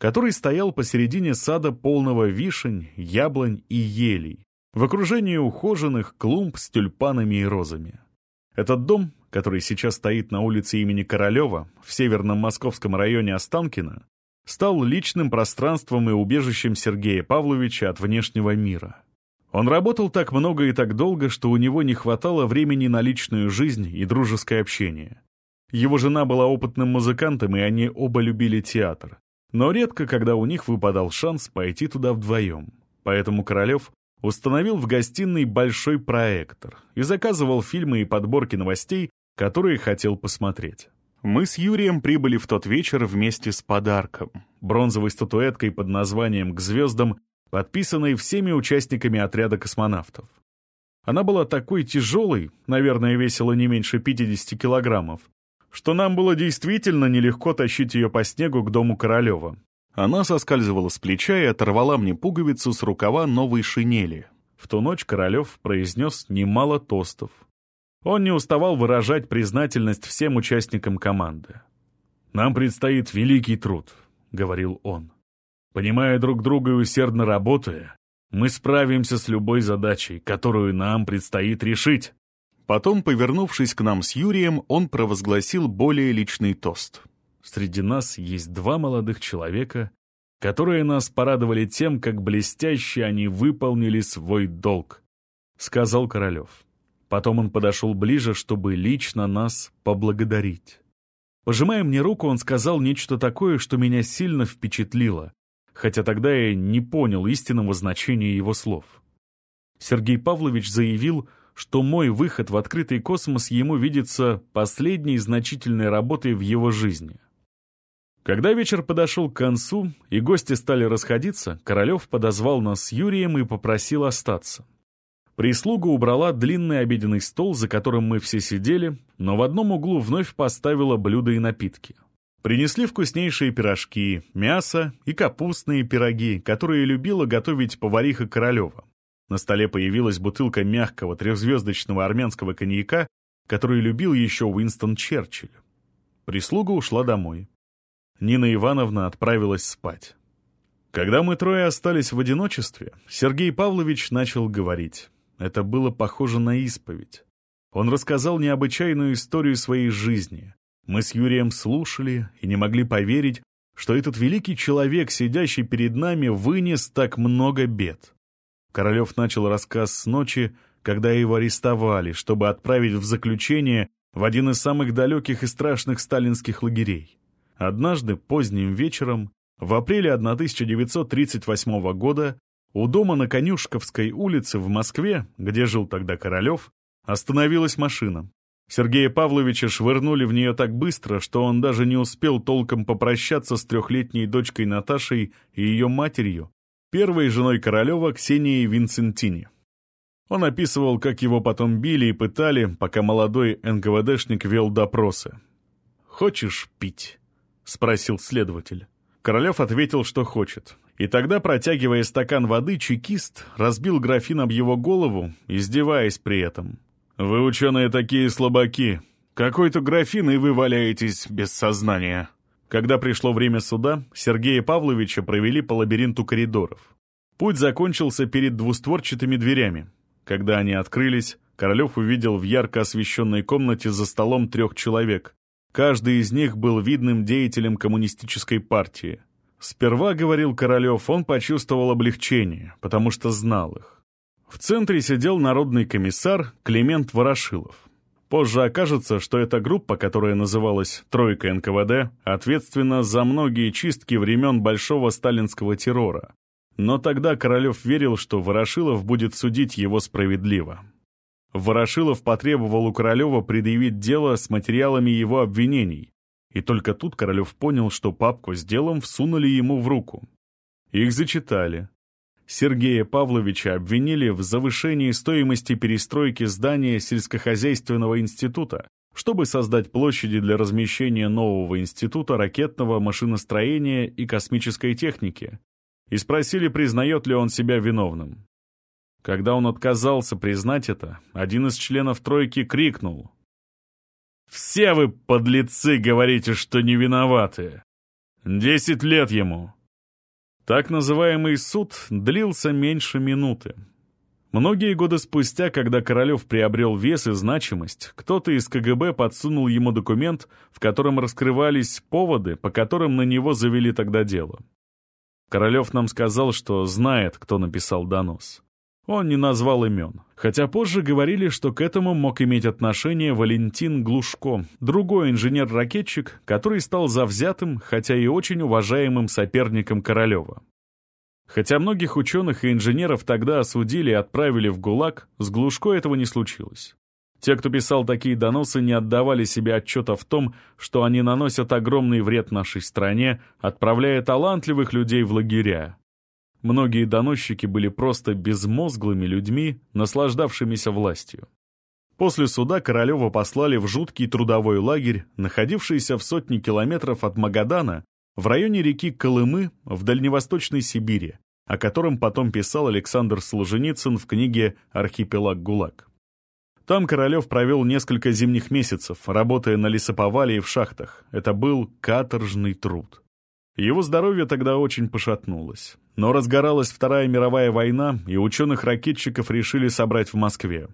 который стоял посередине сада полного вишень, яблонь и елей, в окружении ухоженных клумб с тюльпанами и розами. Этот дом, который сейчас стоит на улице имени Королева в северном московском районе Останкино, стал личным пространством и убежищем Сергея Павловича от внешнего мира. Он работал так много и так долго, что у него не хватало времени на личную жизнь и дружеское общение. Его жена была опытным музыкантом, и они оба любили театр. Но редко, когда у них выпадал шанс пойти туда вдвоем. Поэтому Королев установил в гостиной большой проектор и заказывал фильмы и подборки новостей, которые хотел посмотреть. Мы с Юрием прибыли в тот вечер вместе с подарком — бронзовой статуэткой под названием «К звездам», подписанной всеми участниками отряда космонавтов. Она была такой тяжелой, наверное, весила не меньше 50 килограммов, что нам было действительно нелегко тащить ее по снегу к дому Королева. Она соскальзывала с плеча и оторвала мне пуговицу с рукава новой шинели. В ту ночь Королев произнес немало тостов. Он не уставал выражать признательность всем участникам команды. «Нам предстоит великий труд», — говорил он. «Понимая друг друга и усердно работая, мы справимся с любой задачей, которую нам предстоит решить». Потом, повернувшись к нам с Юрием, он провозгласил более личный тост. «Среди нас есть два молодых человека, которые нас порадовали тем, как блестяще они выполнили свой долг», — сказал Королев. Потом он подошел ближе, чтобы лично нас поблагодарить. Пожимая мне руку, он сказал нечто такое, что меня сильно впечатлило, хотя тогда я не понял истинного значения его слов. Сергей Павлович заявил, что мой выход в открытый космос ему видится последней значительной работой в его жизни. Когда вечер подошел к концу и гости стали расходиться, Королев подозвал нас с Юрием и попросил остаться. Прислуга убрала длинный обеденный стол, за которым мы все сидели, но в одном углу вновь поставила блюда и напитки. Принесли вкуснейшие пирожки, мясо и капустные пироги, которые любила готовить повариха Королева. На столе появилась бутылка мягкого трехзвездочного армянского коньяка, который любил еще Уинстон Черчилль. Прислуга ушла домой. Нина Ивановна отправилась спать. Когда мы трое остались в одиночестве, Сергей Павлович начал говорить. Это было похоже на исповедь. Он рассказал необычайную историю своей жизни. Мы с Юрием слушали и не могли поверить, что этот великий человек, сидящий перед нами, вынес так много бед. Королев начал рассказ с ночи, когда его арестовали, чтобы отправить в заключение в один из самых далеких и страшных сталинских лагерей. Однажды, поздним вечером, в апреле 1938 года, у дома на Конюшковской улице в Москве, где жил тогда Королев, остановилась машина. Сергея Павловича швырнули в нее так быстро, что он даже не успел толком попрощаться с трехлетней дочкой Наташей и ее матерью, первой женой Королева Ксенией Винцентини. Он описывал, как его потом били и пытали, пока молодой НКВДшник вел допросы. «Хочешь пить?» — спросил следователь. Королев ответил, что хочет. И тогда, протягивая стакан воды, чекист разбил графин об его голову, издеваясь при этом. «Вы, ученые, такие слабаки. Какой-то графин, и вы валяетесь без сознания». Когда пришло время суда, Сергея Павловича провели по лабиринту коридоров. Путь закончился перед двустворчатыми дверями. Когда они открылись, Королев увидел в ярко освещенной комнате за столом трех человек. Каждый из них был видным деятелем коммунистической партии. Сперва, говорил Королев, он почувствовал облегчение, потому что знал их. В центре сидел народный комиссар Климент Ворошилов. Позже окажется, что эта группа, которая называлась «Тройка НКВД», ответственна за многие чистки времен Большого сталинского террора. Но тогда Королев верил, что Ворошилов будет судить его справедливо. Ворошилов потребовал у Королева предъявить дело с материалами его обвинений, и только тут Королев понял, что папку с делом всунули ему в руку. Их зачитали. Сергея Павловича обвинили в завышении стоимости перестройки здания сельскохозяйственного института, чтобы создать площади для размещения нового института ракетного машиностроения и космической техники, и спросили, признает ли он себя виновным. Когда он отказался признать это, один из членов тройки крикнул «Все вы, подлецы, говорите, что не виноваты! Десять лет ему!» Так называемый суд длился меньше минуты. Многие годы спустя, когда Королев приобрел вес и значимость, кто-то из КГБ подсунул ему документ, в котором раскрывались поводы, по которым на него завели тогда дело. Королев нам сказал, что знает, кто написал донос. Он не назвал имен, хотя позже говорили, что к этому мог иметь отношение Валентин Глушко, другой инженер-ракетчик, который стал завзятым, хотя и очень уважаемым соперником Королева. Хотя многих ученых и инженеров тогда осудили и отправили в ГУЛАГ, с Глушко этого не случилось. Те, кто писал такие доносы, не отдавали себе отчета в том, что они наносят огромный вред нашей стране, отправляя талантливых людей в лагеря, Многие доносчики были просто безмозглыми людьми, наслаждавшимися властью. После суда Королева послали в жуткий трудовой лагерь, находившийся в сотни километров от Магадана, в районе реки Колымы в Дальневосточной Сибири, о котором потом писал Александр Солженицын в книге «Архипелаг ГУЛАГ». Там Королев провел несколько зимних месяцев, работая на лесоповале и в шахтах. Это был каторжный труд. Его здоровье тогда очень пошатнулось. Но разгоралась Вторая мировая война, и ученых-ракетчиков решили собрать в Москве.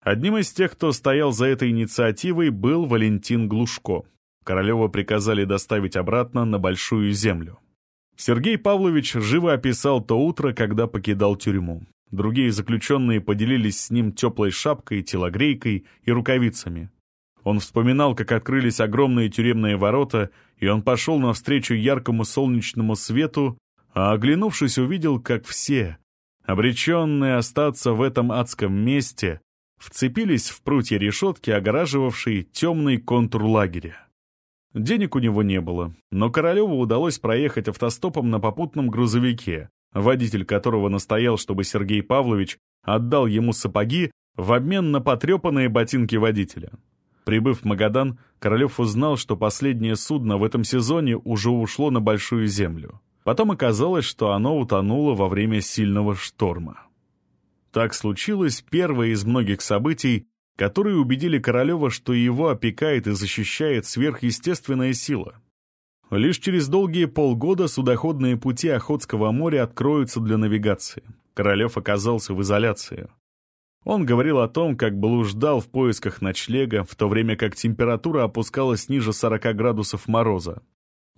Одним из тех, кто стоял за этой инициативой, был Валентин Глушко. Королева приказали доставить обратно на Большую Землю. Сергей Павлович живо описал то утро, когда покидал тюрьму. Другие заключенные поделились с ним теплой шапкой, телогрейкой и рукавицами. Он вспоминал, как открылись огромные тюремные ворота, и он пошел навстречу яркому солнечному свету, а, оглянувшись, увидел, как все, обреченные остаться в этом адском месте, вцепились в прутья решетки, огораживавшие темный контур лагеря. Денег у него не было, но Королеву удалось проехать автостопом на попутном грузовике, водитель которого настоял, чтобы Сергей Павлович отдал ему сапоги в обмен на потрепанные ботинки водителя. Прибыв в Магадан, Королев узнал, что последнее судно в этом сезоне уже ушло на Большую Землю. Потом оказалось, что оно утонуло во время сильного шторма. Так случилось первое из многих событий, которые убедили Королева, что его опекает и защищает сверхъестественная сила. Лишь через долгие полгода судоходные пути Охотского моря откроются для навигации. Королев оказался в изоляции. Он говорил о том, как блуждал в поисках ночлега, в то время как температура опускалась ниже 40 градусов мороза.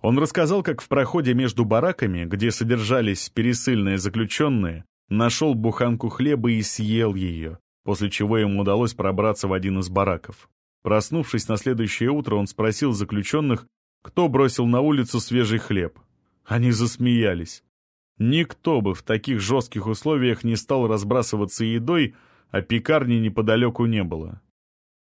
Он рассказал, как в проходе между бараками, где содержались пересыльные заключенные, нашел буханку хлеба и съел ее, после чего ему удалось пробраться в один из бараков. Проснувшись на следующее утро, он спросил заключенных, кто бросил на улицу свежий хлеб. Они засмеялись. Никто бы в таких жестких условиях не стал разбрасываться едой, а пекарни неподалеку не было.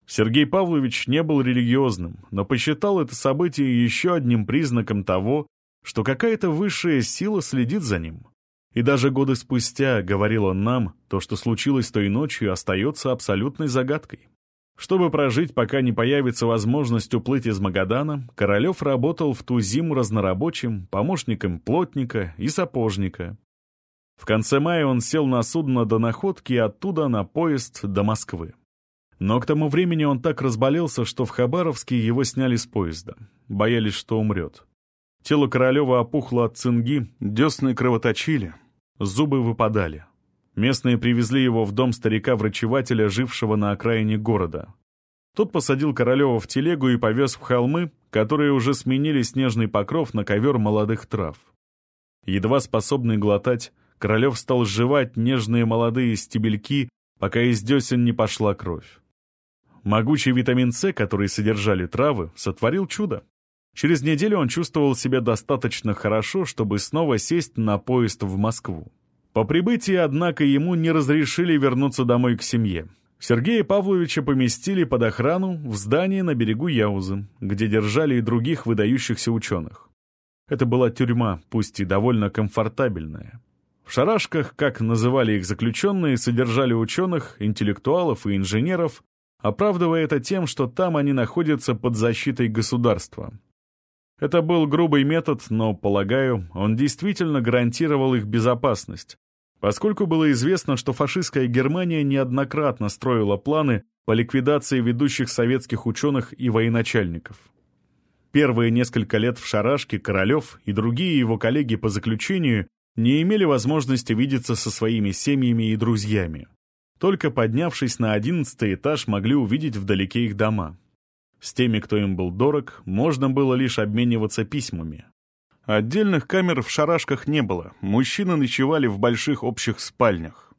Сергей Павлович не был религиозным, но посчитал это событие еще одним признаком того, что какая-то высшая сила следит за ним. И даже годы спустя, говорил он нам, то, что случилось той ночью, остается абсолютной загадкой. Чтобы прожить, пока не появится возможность уплыть из Магадана, Королев работал в ту зиму разнорабочим, помощником плотника и сапожника. В конце мая он сел на судно до Находки и оттуда на поезд до Москвы. Но к тому времени он так разболелся, что в Хабаровске его сняли с поезда. Боялись, что умрет. Тело Королева опухло от цинги, десны кровоточили, зубы выпадали. Местные привезли его в дом старика-врачевателя, жившего на окраине города. Тот посадил Королева в телегу и повез в холмы, которые уже сменили снежный покров на ковер молодых трав. Едва способный глотать, Королев стал сживать нежные молодые стебельки, пока из десен не пошла кровь. Могучий витамин С, который содержали травы, сотворил чудо. Через неделю он чувствовал себя достаточно хорошо, чтобы снова сесть на поезд в Москву. По прибытии, однако, ему не разрешили вернуться домой к семье. Сергея Павловича поместили под охрану в здании на берегу Яузы, где держали и других выдающихся ученых. Это была тюрьма, пусть и довольно комфортабельная. В шарашках, как называли их заключенные, содержали ученых, интеллектуалов и инженеров, оправдывая это тем, что там они находятся под защитой государства. Это был грубый метод, но, полагаю, он действительно гарантировал их безопасность, поскольку было известно, что фашистская Германия неоднократно строила планы по ликвидации ведущих советских ученых и военачальников. Первые несколько лет в Шарашке Королев и другие его коллеги по заключению не имели возможности видеться со своими семьями и друзьями. Только поднявшись на одиннадцатый этаж, могли увидеть вдалеке их дома. С теми, кто им был дорог, можно было лишь обмениваться письмами. Отдельных камер в шарашках не было, мужчины ночевали в больших общих спальнях.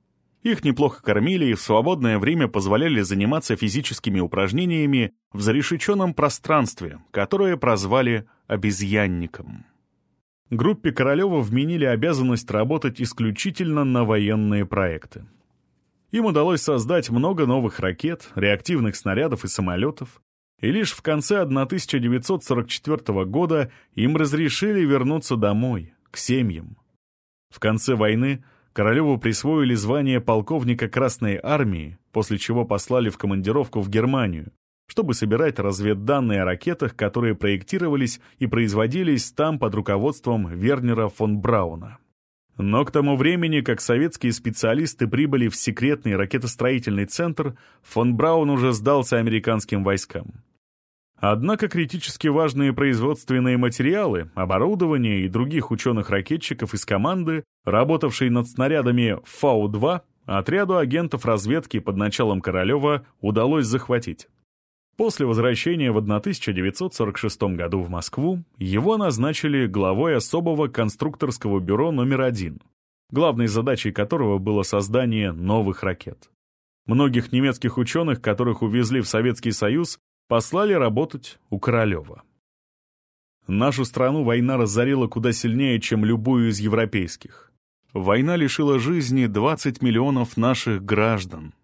Их неплохо кормили и в свободное время позволяли заниматься физическими упражнениями в зарешеченном пространстве, которое прозвали «обезьянником». Группе Королева вменили обязанность работать исключительно на военные проекты. Им удалось создать много новых ракет, реактивных снарядов и самолетов, и лишь в конце 1944 года им разрешили вернуться домой, к семьям. В конце войны Королеву присвоили звание полковника Красной Армии, после чего послали в командировку в Германию, чтобы собирать разведданные о ракетах, которые проектировались и производились там под руководством Вернера фон Брауна. Но к тому времени, как советские специалисты прибыли в секретный ракетостроительный центр, фон Браун уже сдался американским войскам. Однако критически важные производственные материалы, оборудование и других ученых-ракетчиков из команды, работавшей над снарядами Фау-2, отряду агентов разведки под началом Королева удалось захватить. После возвращения в 1946 году в Москву его назначили главой особого конструкторского бюро номер один, главной задачей которого было создание новых ракет. Многих немецких ученых, которых увезли в Советский Союз, послали работать у Королева. Нашу страну война разорила куда сильнее, чем любую из европейских. Война лишила жизни 20 миллионов наших граждан.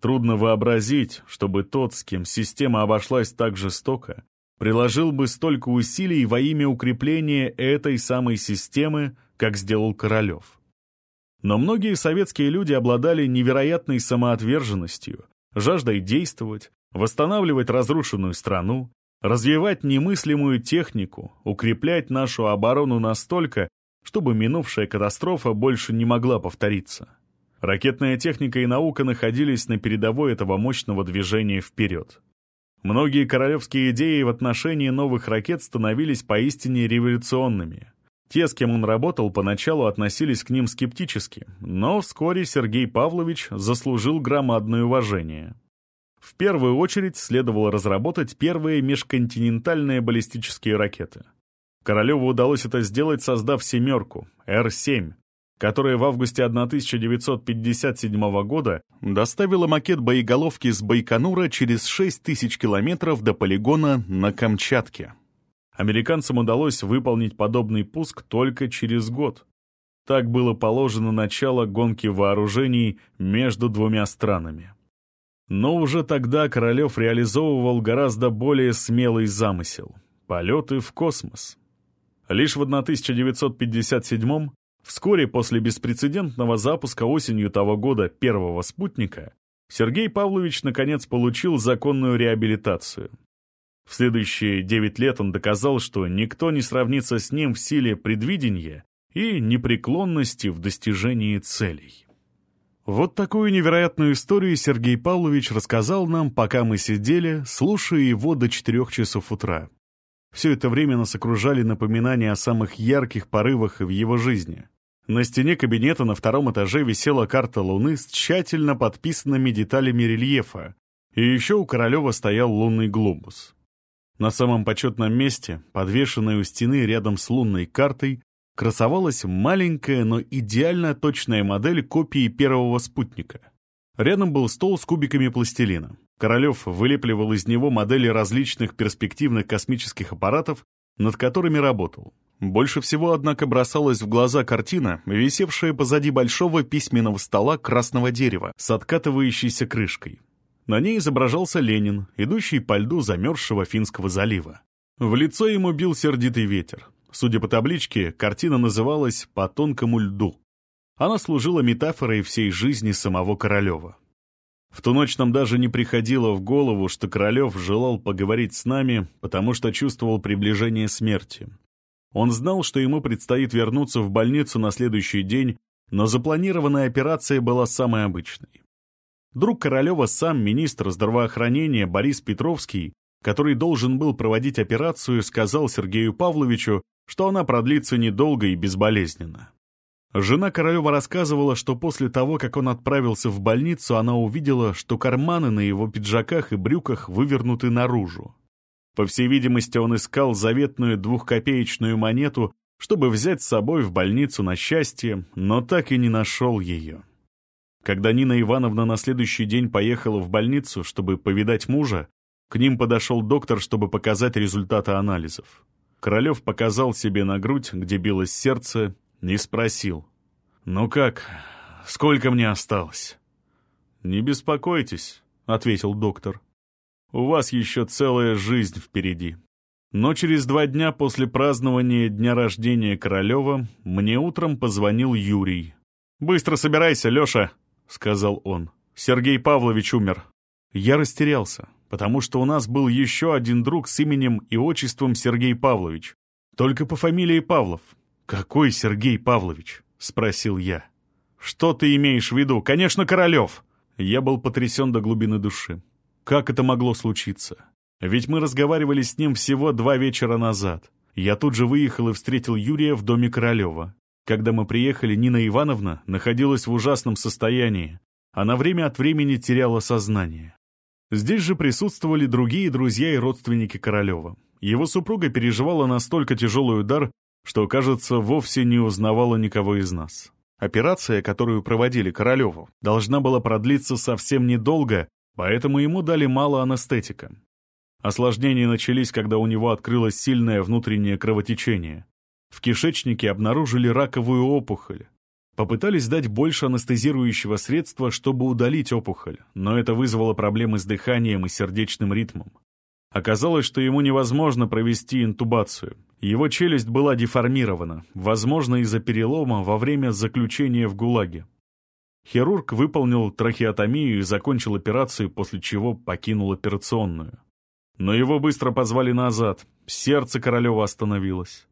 Трудно вообразить, чтобы тот, с кем система обошлась так жестоко, приложил бы столько усилий во имя укрепления этой самой системы, как сделал Королев. Но многие советские люди обладали невероятной самоотверженностью, жаждой действовать, восстанавливать разрушенную страну, развивать немыслимую технику, укреплять нашу оборону настолько, чтобы минувшая катастрофа больше не могла повториться. Ракетная техника и наука находились на передовой этого мощного движения вперед. Многие королевские идеи в отношении новых ракет становились поистине революционными. Те, с кем он работал, поначалу относились к ним скептически, но вскоре Сергей Павлович заслужил громадное уважение. В первую очередь следовало разработать первые межконтинентальные баллистические ракеты. Королеву удалось это сделать, создав «семерку» Р-7, которая в августе 1957 года доставила макет боеголовки с Байконура через 6 тысяч километров до полигона на Камчатке. Американцам удалось выполнить подобный пуск только через год. Так было положено начало гонки вооружений между двумя странами. Но уже тогда Королев реализовывал гораздо более смелый замысел — полеты в космос. Лишь в 1957 вскоре после беспрецедентного запуска осенью того года первого спутника, Сергей Павлович наконец получил законную реабилитацию. В следующие девять лет он доказал, что никто не сравнится с ним в силе предвидения и непреклонности в достижении целей. Вот такую невероятную историю Сергей Павлович рассказал нам, пока мы сидели, слушая его до четырех часов утра. Все это время нас окружали напоминания о самых ярких порывах в его жизни. На стене кабинета на втором этаже висела карта Луны с тщательно подписанными деталями рельефа, и еще у Королева стоял лунный глобус. На самом почетном месте, подвешенной у стены рядом с лунной картой, красовалась маленькая, но идеально точная модель копии первого спутника. Рядом был стол с кубиками пластилина. Королев вылепливал из него модели различных перспективных космических аппаратов, над которыми работал. Больше всего, однако, бросалась в глаза картина, висевшая позади большого письменного стола красного дерева с откатывающейся крышкой. На ней изображался Ленин, идущий по льду замерзшего Финского залива. В лицо ему бил сердитый ветер. Судя по табличке, картина называлась «По тонкому льду». Она служила метафорой всей жизни самого Королева. В ту ночь нам даже не приходило в голову, что Королев желал поговорить с нами, потому что чувствовал приближение смерти. Он знал, что ему предстоит вернуться в больницу на следующий день, но запланированная операция была самой обычной. Друг Королева, сам министр здравоохранения Борис Петровский, который должен был проводить операцию, сказал Сергею Павловичу, что она продлится недолго и безболезненно. Жена Королева рассказывала, что после того, как он отправился в больницу, она увидела, что карманы на его пиджаках и брюках вывернуты наружу. По всей видимости, он искал заветную двухкопеечную монету, чтобы взять с собой в больницу на счастье, но так и не нашел ее. Когда Нина Ивановна на следующий день поехала в больницу, чтобы повидать мужа, к ним подошел доктор, чтобы показать результаты анализов. Королев показал себе на грудь, где билось сердце, и спросил. «Ну как, сколько мне осталось?» «Не беспокойтесь», — ответил доктор. «У вас еще целая жизнь впереди». Но через два дня после празднования дня рождения Королева мне утром позвонил Юрий. «Быстро собирайся, Леша», — сказал он. «Сергей Павлович умер». Я растерялся потому что у нас был еще один друг с именем и отчеством Сергей Павлович. Только по фамилии Павлов. Какой Сергей Павлович? — спросил я. «Что ты имеешь в виду? Конечно, Королев!» Я был потрясен до глубины души. Как это могло случиться? Ведь мы разговаривали с ним всего два вечера назад. Я тут же выехал и встретил Юрия в доме Королева. Когда мы приехали, Нина Ивановна находилась в ужасном состоянии. Она время от времени теряла сознание. Здесь же присутствовали другие друзья и родственники Королева. Его супруга переживала настолько тяжелый удар, что, кажется, вовсе не узнавала никого из нас. Операция, которую проводили Королеву, должна была продлиться совсем недолго, поэтому ему дали мало анестетика. Осложнения начались, когда у него открылось сильное внутреннее кровотечение. В кишечнике обнаружили раковую опухоль. Попытались дать больше анестезирующего средства, чтобы удалить опухоль, но это вызвало проблемы с дыханием и сердечным ритмом. Оказалось, что ему невозможно провести интубацию. Его челюсть была деформирована, возможно, из-за перелома во время заключения в ГУЛАГе. Хирург выполнил трахеотомию и закончил операцию, после чего покинул операционную. Но его быстро позвали назад, сердце Королева остановилось.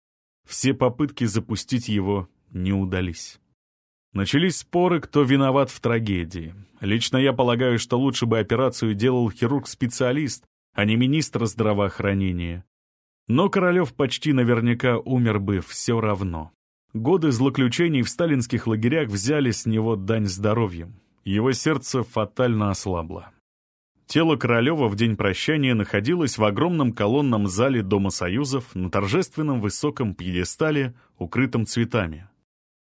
Все попытки запустить его не удались. Начались споры, кто виноват в трагедии. Лично я полагаю, что лучше бы операцию делал хирург-специалист, а не министр здравоохранения. Но Королев почти наверняка умер бы все равно. Годы злоключений в сталинских лагерях взяли с него дань здоровьем. Его сердце фатально ослабло. Тело Королева в день прощания находилось в огромном колонном зале Дома Союзов на торжественном высоком пьедестале, укрытом цветами.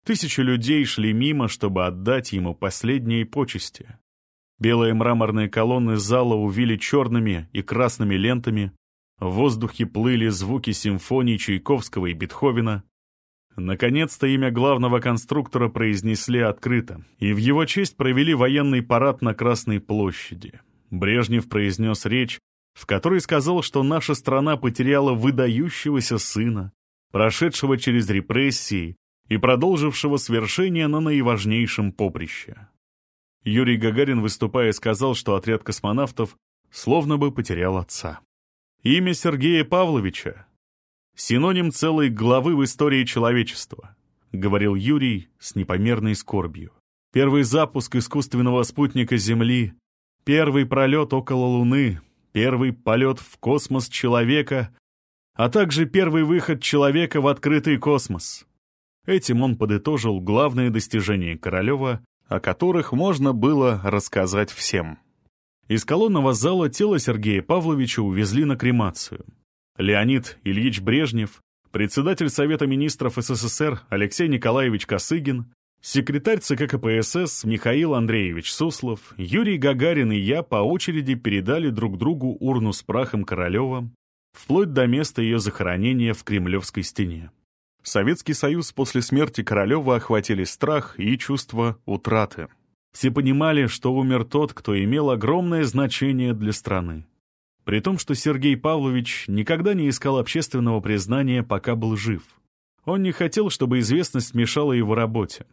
Тысячи людей шли мимо, чтобы отдать ему последние почести. Белые мраморные колонны зала увили черными и красными лентами, в воздухе плыли звуки симфоний Чайковского и Бетховена. Наконец-то имя главного конструктора произнесли открыто, и в его честь провели военный парад на Красной площади. Брежнев произнес речь, в которой сказал, что наша страна потеряла выдающегося сына, прошедшего через репрессии и продолжившего свершение на наиважнейшем поприще. Юрий Гагарин, выступая, сказал, что отряд космонавтов словно бы потерял отца. Имя Сергея Павловича — синоним целой главы в истории человечества, говорил Юрий с непомерной скорбью. Первый запуск искусственного спутника Земли Первый пролет около Луны, первый полет в космос человека, а также первый выход человека в открытый космос. Этим он подытожил главные достижения Королева, о которых можно было рассказать всем. Из колонного зала тело Сергея Павловича увезли на кремацию. Леонид Ильич Брежнев, председатель Совета министров СССР Алексей Николаевич Косыгин, Секретарь ЦК КПСС Михаил Андреевич Суслов, Юрий Гагарин и я по очереди передали друг другу урну с прахом Королева, вплоть до места ее захоронения в Кремлевской стене. Советский Союз после смерти Королева охватили страх и чувство утраты. Все понимали, что умер тот, кто имел огромное значение для страны. При том, что Сергей Павлович никогда не искал общественного признания, пока был жив. Он не хотел, чтобы известность мешала его работе.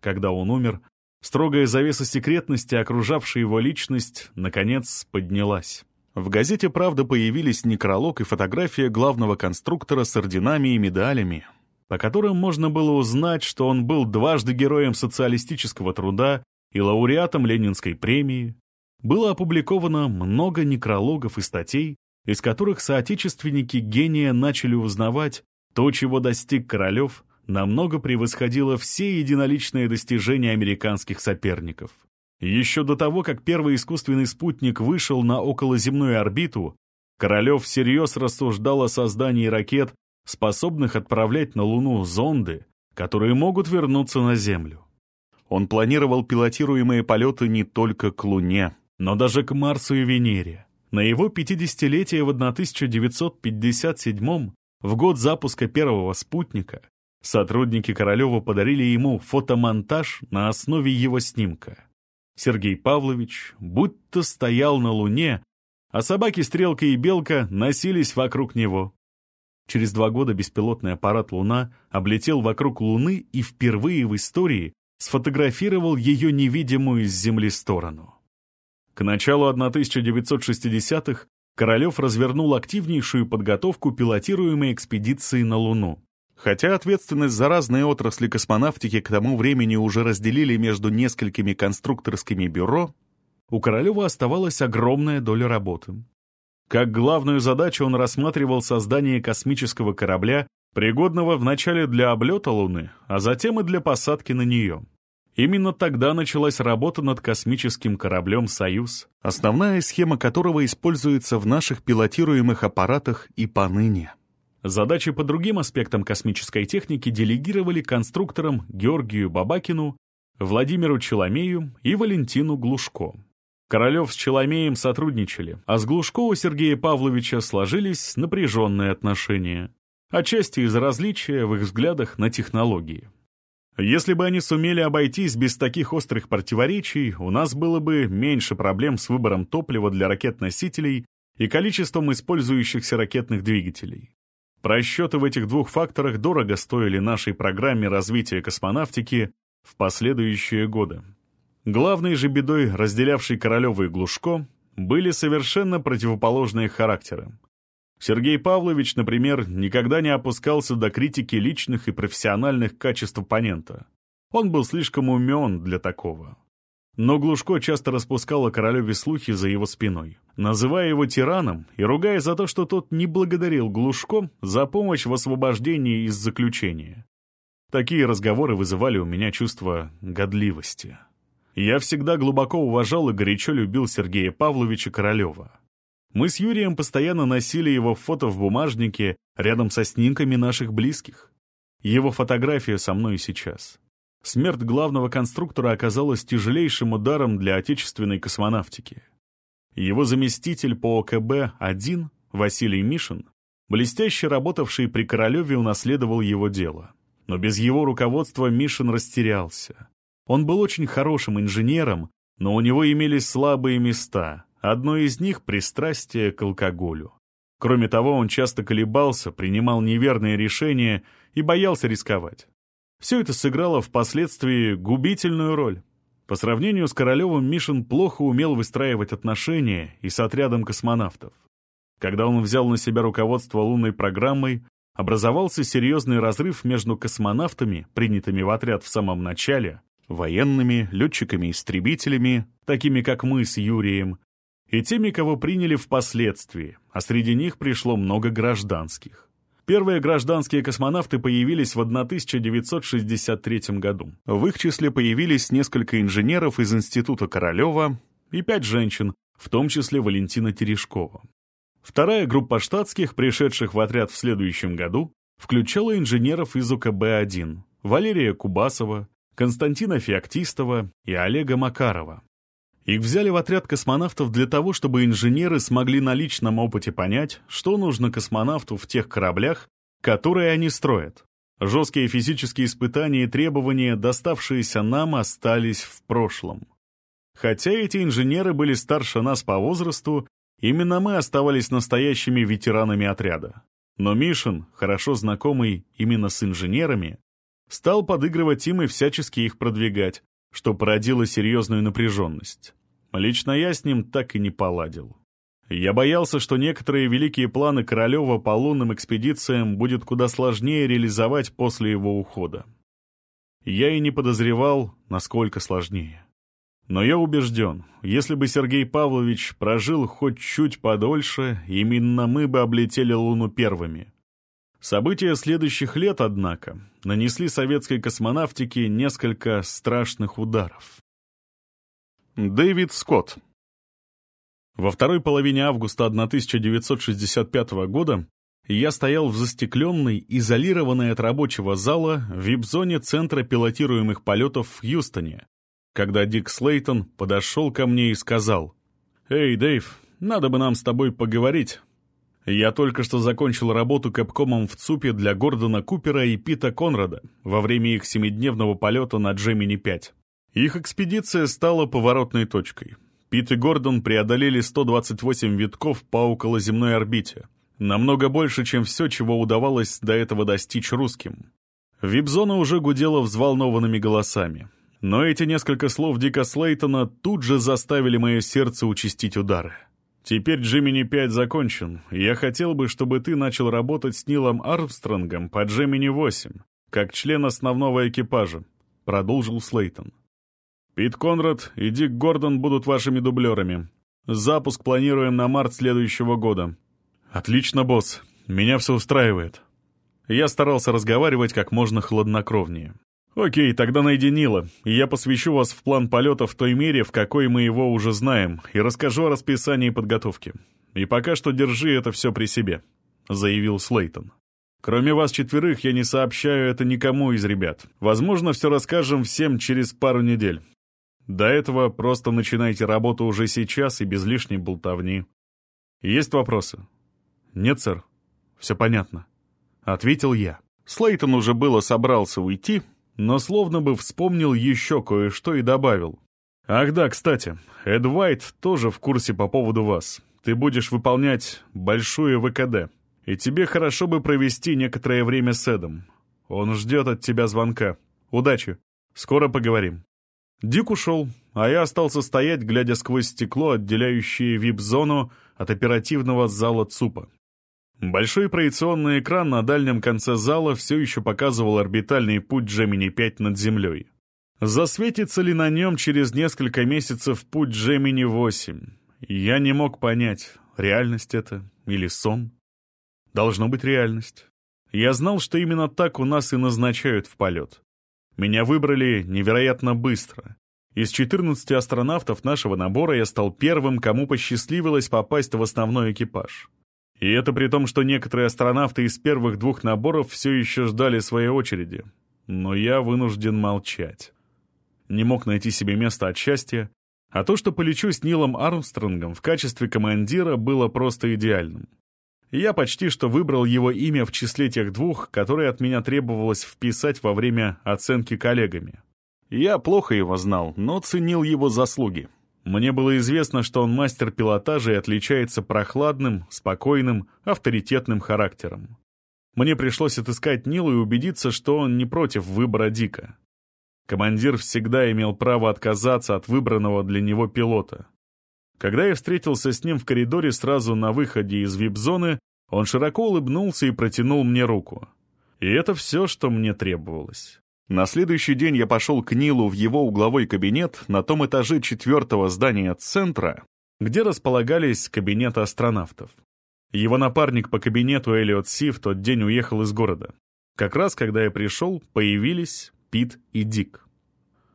Когда он умер, строгая завеса секретности, окружавшая его личность, наконец поднялась. В газете «Правда» появились некролог и фотография главного конструктора с орденами и медалями, по которым можно было узнать, что он был дважды героем социалистического труда и лауреатом Ленинской премии. Было опубликовано много некрологов и статей, из которых соотечественники гения начали узнавать то, чего достиг Королев намного превосходило все единоличные достижения американских соперников. Еще до того, как первый искусственный спутник вышел на околоземную орбиту, Королев всерьез рассуждал о создании ракет, способных отправлять на Луну зонды, которые могут вернуться на Землю. Он планировал пилотируемые полеты не только к Луне, но даже к Марсу и Венере. На его 50-летие в 1957 в год запуска первого спутника, Сотрудники Королева подарили ему фотомонтаж на основе его снимка. Сергей Павлович будто стоял на Луне, а собаки Стрелка и Белка носились вокруг него. Через два года беспилотный аппарат «Луна» облетел вокруг Луны и впервые в истории сфотографировал ее невидимую с Земли сторону. К началу 1960-х Королев развернул активнейшую подготовку пилотируемой экспедиции на Луну. Хотя ответственность за разные отрасли космонавтики к тому времени уже разделили между несколькими конструкторскими бюро, у Королева оставалась огромная доля работы. Как главную задачу он рассматривал создание космического корабля, пригодного вначале для облета Луны, а затем и для посадки на нее. Именно тогда началась работа над космическим кораблем «Союз», основная схема которого используется в наших пилотируемых аппаратах и поныне. Задачи по другим аспектам космической техники делегировали конструкторам Георгию Бабакину, Владимиру Челомею и Валентину Глушко. Королев с Челомеем сотрудничали, а с Глушко у Сергея Павловича сложились напряженные отношения, отчасти из-за различия в их взглядах на технологии. Если бы они сумели обойтись без таких острых противоречий, у нас было бы меньше проблем с выбором топлива для ракет-носителей и количеством использующихся ракетных двигателей. Просчеты в этих двух факторах дорого стоили нашей программе развития космонавтики в последующие годы. Главной же бедой, разделявшей Королева и Глушко, были совершенно противоположные характеры. Сергей Павлович, например, никогда не опускался до критики личных и профессиональных качеств оппонента. Он был слишком умен для такого. Но Глушко часто распускал о Королеве слухи за его спиной, называя его тираном и ругая за то, что тот не благодарил Глушко за помощь в освобождении из заключения. Такие разговоры вызывали у меня чувство годливости. Я всегда глубоко уважал и горячо любил Сергея Павловича Королева. Мы с Юрием постоянно носили его фото в бумажнике рядом со снимками наших близких. Его фотография со мной сейчас. Смерть главного конструктора оказалась тяжелейшим ударом для отечественной космонавтики. Его заместитель по ОКБ-1, Василий Мишин, блестяще работавший при Королеве, унаследовал его дело. Но без его руководства Мишин растерялся. Он был очень хорошим инженером, но у него имелись слабые места, Одно из них — пристрастие к алкоголю. Кроме того, он часто колебался, принимал неверные решения и боялся рисковать. Все это сыграло впоследствии губительную роль. По сравнению с Королевым, Мишин плохо умел выстраивать отношения и с отрядом космонавтов. Когда он взял на себя руководство лунной программой, образовался серьезный разрыв между космонавтами, принятыми в отряд в самом начале, военными, летчиками-истребителями, такими как мы с Юрием, и теми, кого приняли впоследствии, а среди них пришло много гражданских. Первые гражданские космонавты появились в 1963 году. В их числе появились несколько инженеров из Института Королева и пять женщин, в том числе Валентина Терешкова. Вторая группа штатских, пришедших в отряд в следующем году, включала инженеров из УКБ-1 Валерия Кубасова, Константина Феоктистова и Олега Макарова. Их взяли в отряд космонавтов для того, чтобы инженеры смогли на личном опыте понять, что нужно космонавту в тех кораблях, которые они строят. Жесткие физические испытания и требования, доставшиеся нам, остались в прошлом. Хотя эти инженеры были старше нас по возрасту, именно мы оставались настоящими ветеранами отряда. Но Мишин, хорошо знакомый именно с инженерами, стал подыгрывать им и всячески их продвигать, что породило серьезную напряженность. Лично я с ним так и не поладил. Я боялся, что некоторые великие планы Королева по лунным экспедициям будет куда сложнее реализовать после его ухода. Я и не подозревал, насколько сложнее. Но я убежден, если бы Сергей Павлович прожил хоть чуть подольше, именно мы бы облетели Луну первыми. События следующих лет, однако, нанесли советской космонавтике несколько страшных ударов. Дэвид Скотт Во второй половине августа 1965 года я стоял в застекленной, изолированной от рабочего зала вип-зоне Центра пилотируемых полетов в Хьюстоне, когда Дик Слейтон подошел ко мне и сказал, «Эй, Дэйв, надо бы нам с тобой поговорить». Я только что закончил работу кэпкомом в ЦУПе для Гордона Купера и Пита Конрада во время их семидневного полета на Джемини-5. Их экспедиция стала поворотной точкой. Пит и Гордон преодолели 128 витков по околоземной орбите. Намного больше, чем все, чего удавалось до этого достичь русским. Вип-зона уже гудела взволнованными голосами. Но эти несколько слов Дика Слейтона тут же заставили мое сердце участить удары. Теперь Джемини-5 закончен, и я хотел бы, чтобы ты начал работать с Нилом Армстронгом по Джемини-8, как член основного экипажа», — продолжил Слейтон. «Пит Конрад и Дик Гордон будут вашими дублерами. Запуск планируем на март следующего года». «Отлично, босс. Меня все устраивает». Я старался разговаривать как можно хладнокровнее. «Окей, тогда найди Нила, и я посвящу вас в план полета в той мере, в какой мы его уже знаем, и расскажу о расписании подготовки. И пока что держи это все при себе», — заявил Слейтон. «Кроме вас четверых, я не сообщаю это никому из ребят. Возможно, все расскажем всем через пару недель. До этого просто начинайте работу уже сейчас и без лишней болтовни. Есть вопросы?» «Нет, сэр. Все понятно», — ответил я. Слейтон уже было собрался уйти, но словно бы вспомнил еще кое-что и добавил. «Ах да, кстати, Эд Уайт тоже в курсе по поводу вас. Ты будешь выполнять большую ВКД, и тебе хорошо бы провести некоторое время с Эдом. Он ждет от тебя звонка. Удачи. Скоро поговорим». Дик ушел, а я остался стоять, глядя сквозь стекло, отделяющее вип-зону от оперативного зала ЦУПа. Большой проекционный экран на дальнем конце зала все еще показывал орбитальный путь Джемини-5 над Землей. Засветится ли на нем через несколько месяцев путь Джемини-8? Я не мог понять, реальность это или сон. Должно быть реальность. Я знал, что именно так у нас и назначают в полет. Меня выбрали невероятно быстро. Из 14 астронавтов нашего набора я стал первым, кому посчастливилось попасть в основной экипаж. И это при том, что некоторые астронавты из первых двух наборов все еще ждали своей очереди. Но я вынужден молчать. Не мог найти себе места от счастья, а то, что полечу с Нилом Армстронгом в качестве командира, было просто идеальным. Я почти что выбрал его имя в числе тех двух, которые от меня требовалось вписать во время оценки коллегами. Я плохо его знал, но ценил его заслуги. Мне было известно, что он мастер пилотажа и отличается прохладным, спокойным, авторитетным характером. Мне пришлось отыскать Нилу и убедиться, что он не против выбора Дика. Командир всегда имел право отказаться от выбранного для него пилота. Когда я встретился с ним в коридоре сразу на выходе из вип-зоны, он широко улыбнулся и протянул мне руку. И это все, что мне требовалось. На следующий день я пошел к Нилу в его угловой кабинет на том этаже четвертого здания центра, где располагались кабинеты астронавтов. Его напарник по кабинету Элliot Си в тот день уехал из города. Как раз, когда я пришел, появились Пит и Дик.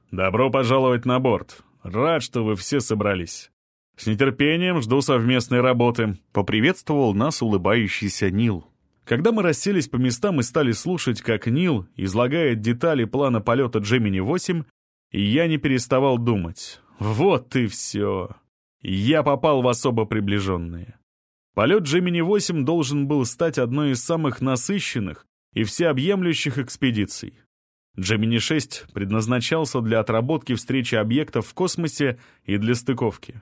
«Добро пожаловать на борт. Рад, что вы все собрались. С нетерпением жду совместной работы», — поприветствовал нас улыбающийся Нил. Когда мы расселись по местам и стали слушать, как Нил излагает детали плана полета Джемини-8, я не переставал думать. Вот и все. Я попал в особо приближенные. Полет Джемини-8 должен был стать одной из самых насыщенных и всеобъемлющих экспедиций. Джемини-6 предназначался для отработки встречи объектов в космосе и для стыковки.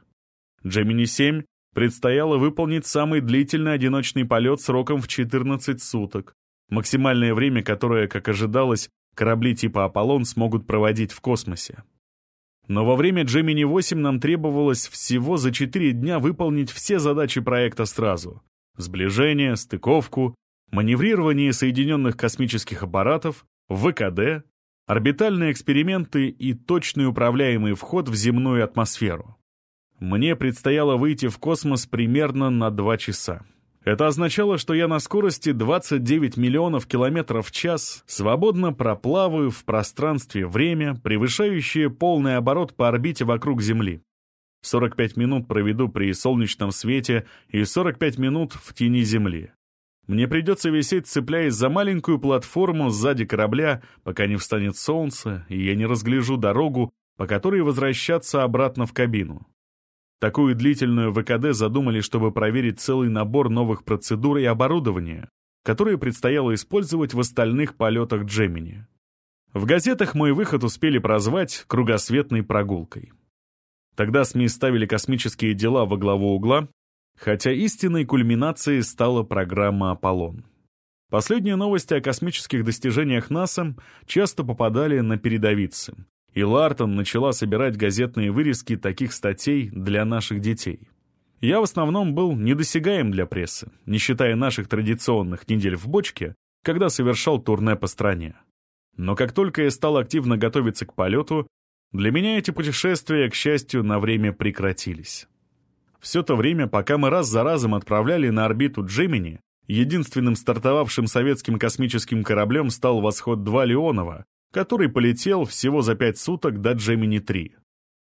Джемини-7 Предстояло выполнить самый длительный одиночный полет сроком в 14 суток, максимальное время, которое, как ожидалось, корабли типа «Аполлон» смогут проводить в космосе. Но во время Gemini-8 нам требовалось всего за 4 дня выполнить все задачи проекта сразу. Сближение, стыковку, маневрирование соединенных космических аппаратов, ВКД, орбитальные эксперименты и точный управляемый вход в земную атмосферу. Мне предстояло выйти в космос примерно на 2 часа. Это означало, что я на скорости 29 миллионов километров в час свободно проплаваю в пространстве время, превышающее полный оборот по орбите вокруг Земли. 45 минут проведу при солнечном свете и 45 минут в тени Земли. Мне придется висеть, цепляясь за маленькую платформу сзади корабля, пока не встанет солнце, и я не разгляжу дорогу, по которой возвращаться обратно в кабину. Такую длительную ВКД задумали, чтобы проверить целый набор новых процедур и оборудования, которые предстояло использовать в остальных полетах Джемини. В газетах мой выход успели прозвать «кругосветной прогулкой». Тогда СМИ ставили космические дела во главу угла, хотя истинной кульминацией стала программа «Аполлон». Последние новости о космических достижениях НАСА часто попадали на передовицы, и Лартон начала собирать газетные вырезки таких статей для наших детей. я в основном был недосягаем для прессы, не считая наших традиционных недель в бочке, когда совершал турне по стране. Но как только я стал активно готовиться к полету, для меня эти путешествия, к счастью, на время прекратились. Все то время, пока мы раз за разом отправляли на орбиту Джемини, единственным стартовавшим советским космическим кораблем стал «Восход-2» Леонова, который полетел всего за пять суток до Джемини-3.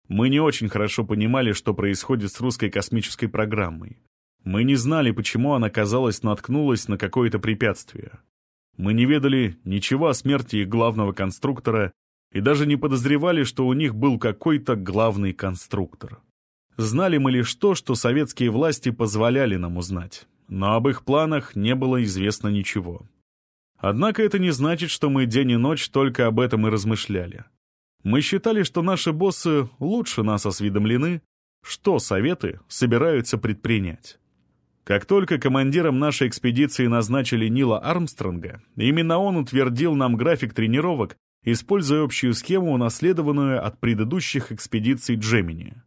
Мы не очень хорошо понимали, что происходит с русской космической программой. Мы не знали, почему она, казалось, наткнулась на какое-то препятствие. Мы не ведали ничего о смерти их главного конструктора и даже не подозревали, что у них был какой-то главный конструктор. Знали мы лишь то, что советские власти позволяли нам узнать, но об их планах не было известно ничего. Однако это не значит, что мы день и ночь только об этом и размышляли. Мы считали, что наши боссы лучше нас осведомлены, что советы собираются предпринять. Как только командиром нашей экспедиции назначили Нила Армстронга, именно он утвердил нам график тренировок, используя общую схему, унаследованную от предыдущих экспедиций Джемини.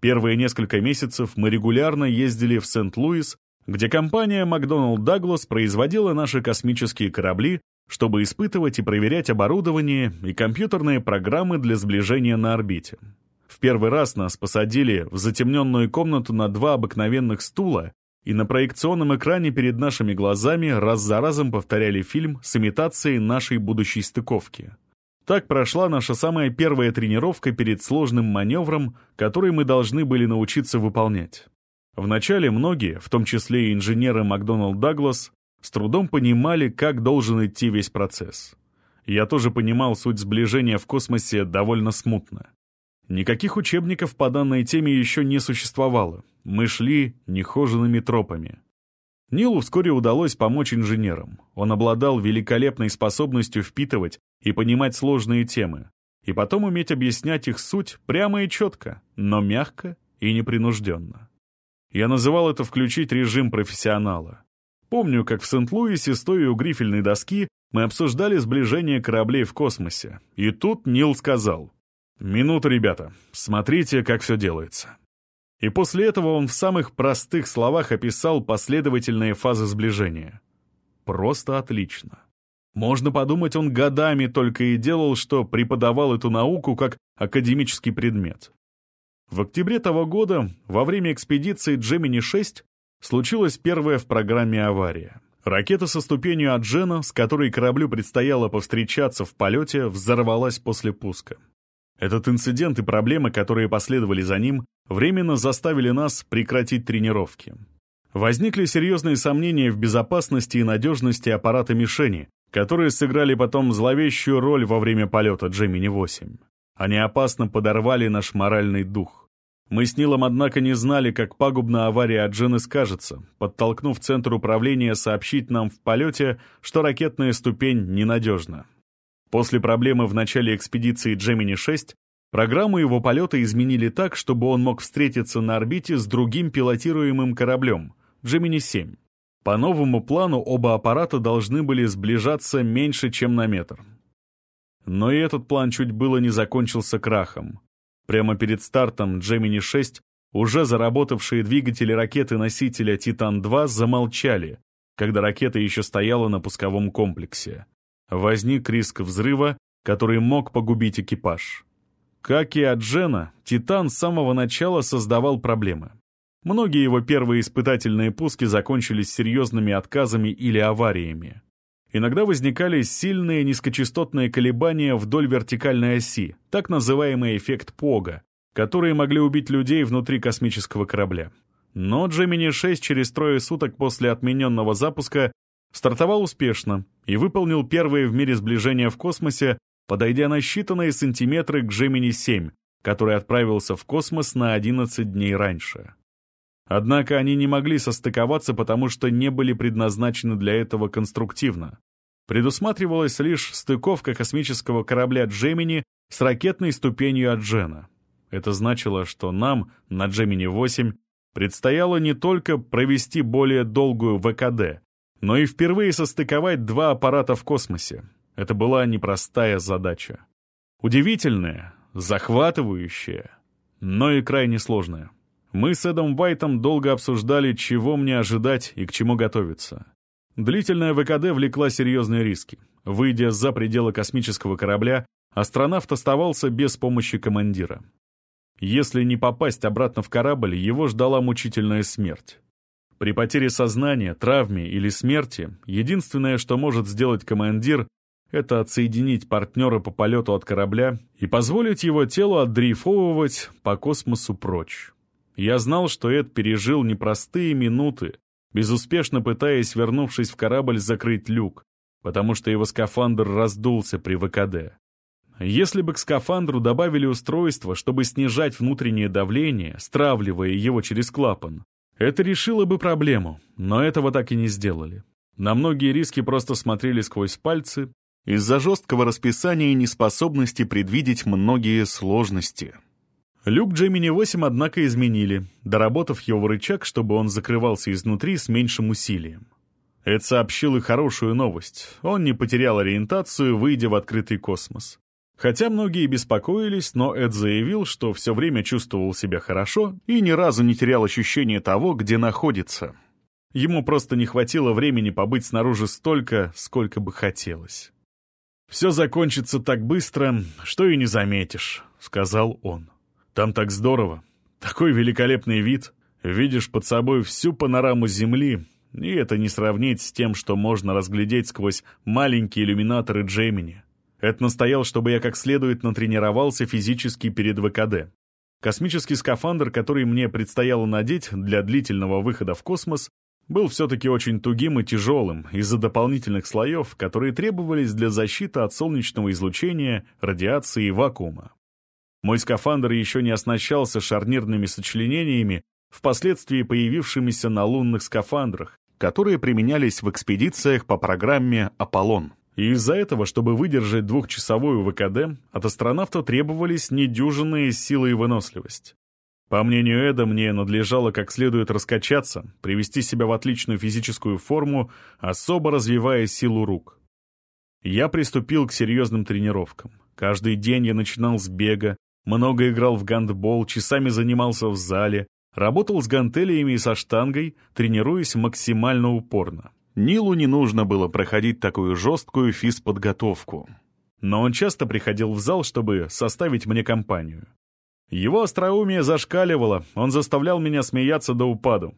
Первые несколько месяцев мы регулярно ездили в Сент-Луис, где компания Макдоналд Даглас производила наши космические корабли чтобы испытывать и проверять оборудование и компьютерные программы для сближения на орбите. В первый раз нас посадили в затемненную комнату на два обыкновенных стула, и на проекционном экране перед нашими глазами раз за разом повторяли фильм с имитацией нашей будущей стыковки. Так прошла наша самая первая тренировка перед сложным маневром, который мы должны были научиться выполнять. Вначале многие, в том числе и инженеры Макдоналд Даглас, с трудом понимали, как должен идти весь процесс. Я тоже понимал суть сближения в космосе довольно смутно. Никаких учебников по данной теме еще не существовало. Мы шли нехоженными тропами. Нилу вскоре удалось помочь инженерам. Он обладал великолепной способностью впитывать и понимать сложные темы, и потом уметь объяснять их суть прямо и четко, но мягко и непринужденно. Я называл это включить режим профессионала. Помню, как в Сент-Луисе, стоя у грифельной доски, мы обсуждали сближение кораблей в космосе. И тут Нил сказал, «Минуту, ребята, смотрите, как все делается». И после этого он в самых простых словах описал последовательные фазы сближения. Просто отлично. Можно подумать, он годами только и делал, что преподавал эту науку как академический предмет. В октябре того года, во время экспедиции Джемини-6, Случилась первая в программе авария. Ракета со ступенью от Джена, с которой кораблю предстояло повстречаться в полете, взорвалась после пуска. Этот инцидент и проблемы, которые последовали за ним, временно заставили нас прекратить тренировки. Возникли серьезные сомнения в безопасности и надежности аппарата мишени, которые сыграли потом зловещую роль во время полета Джемини-8. Они опасно подорвали наш моральный дух. Мы с Нилом, однако, не знали, как пагубна авария от Джены скажется, подтолкнув Центр управления сообщить нам в полете, что ракетная ступень ненадежна. После проблемы в начале экспедиции Джемини-6 программу его полета изменили так, чтобы он мог встретиться на орбите с другим пилотируемым кораблем — Джемини-7. По новому плану оба аппарата должны были сближаться меньше, чем на метр. Но и этот план чуть было не закончился крахом. Прямо перед стартом Gemini-6 уже заработавшие двигатели ракеты-носителя «Титан-2» замолчали, когда ракета еще стояла на пусковом комплексе. Возник риск взрыва, который мог погубить экипаж. Как и от Джена, «Титан» с самого начала создавал проблемы. Многие его первые испытательные пуски закончились серьезными отказами или авариями. Иногда возникали сильные низкочастотные колебания вдоль вертикальной оси, так называемый эффект Пога, которые могли убить людей внутри космического корабля. Но Gemini-6 через трое суток после отмененного запуска стартовал успешно и выполнил первое в мире сближение в космосе, подойдя на считанные сантиметры к Gemini-7, который отправился в космос на 11 дней раньше. Однако они не могли состыковаться, потому что не были предназначены для этого конструктивно. Предусматривалась лишь стыковка космического корабля «Джемини» с ракетной ступенью от Джена. Это значило, что нам на «Джемини-8» предстояло не только провести более долгую ВКД, но и впервые состыковать два аппарата в космосе. Это была непростая задача. Удивительная, захватывающая, но и крайне сложная. Мы с Эдом Уайтом долго обсуждали, чего мне ожидать и к чему готовиться. Длительная ВКД влекла серьезные риски. Выйдя за пределы космического корабля, астронавт оставался без помощи командира. Если не попасть обратно в корабль, его ждала мучительная смерть. При потере сознания, травме или смерти единственное, что может сделать командир, это отсоединить партнера по полету от корабля и позволить его телу отдрейфовывать по космосу прочь. Я знал, что Эд пережил непростые минуты, безуспешно пытаясь, вернувшись в корабль, закрыть люк, потому что его скафандр раздулся при ВКД. Если бы к скафандру добавили устройство, чтобы снижать внутреннее давление, стравливая его через клапан, это решило бы проблему, но этого так и не сделали. На многие риски просто смотрели сквозь пальцы из-за жесткого расписания и неспособности предвидеть многие сложности. Люк Джемини 8, однако, изменили, доработав его рычаг, чтобы он закрывался изнутри с меньшим усилием. Эд сообщил и хорошую новость. Он не потерял ориентацию, выйдя в открытый космос. Хотя многие беспокоились, но Эд заявил, что все время чувствовал себя хорошо и ни разу не терял ощущения того, где находится. Ему просто не хватило времени побыть снаружи столько, сколько бы хотелось. «Все закончится так быстро, что и не заметишь», — сказал он. «Там так здорово. Такой великолепный вид. Видишь под собой всю панораму Земли, и это не сравнить с тем, что можно разглядеть сквозь маленькие иллюминаторы Джемини. Это настоял, чтобы я как следует натренировался физически перед ВКД. Космический скафандр, который мне предстояло надеть для длительного выхода в космос, был все-таки очень тугим и тяжелым из-за дополнительных слоев, которые требовались для защиты от солнечного излучения, радиации и вакуума. Мой скафандр еще не оснащался шарнирными сочленениями, впоследствии появившимися на лунных скафандрах, которые применялись в экспедициях по программе «Аполлон». И из-за этого, чтобы выдержать двухчасовую ВКД, от астронавта требовались недюжинные силы и выносливость. По мнению Эда, мне надлежало как следует раскачаться, привести себя в отличную физическую форму, особо развивая силу рук. Я приступил к серьезным тренировкам. Каждый день я начинал с бега, много играл в гандбол, часами занимался в зале, работал с гантелиями и со штангой, тренируясь максимально упорно. Нилу не нужно было проходить такую жесткую физподготовку. Но он часто приходил в зал, чтобы составить мне компанию. Его остроумие зашкаливало, он заставлял меня смеяться до упаду.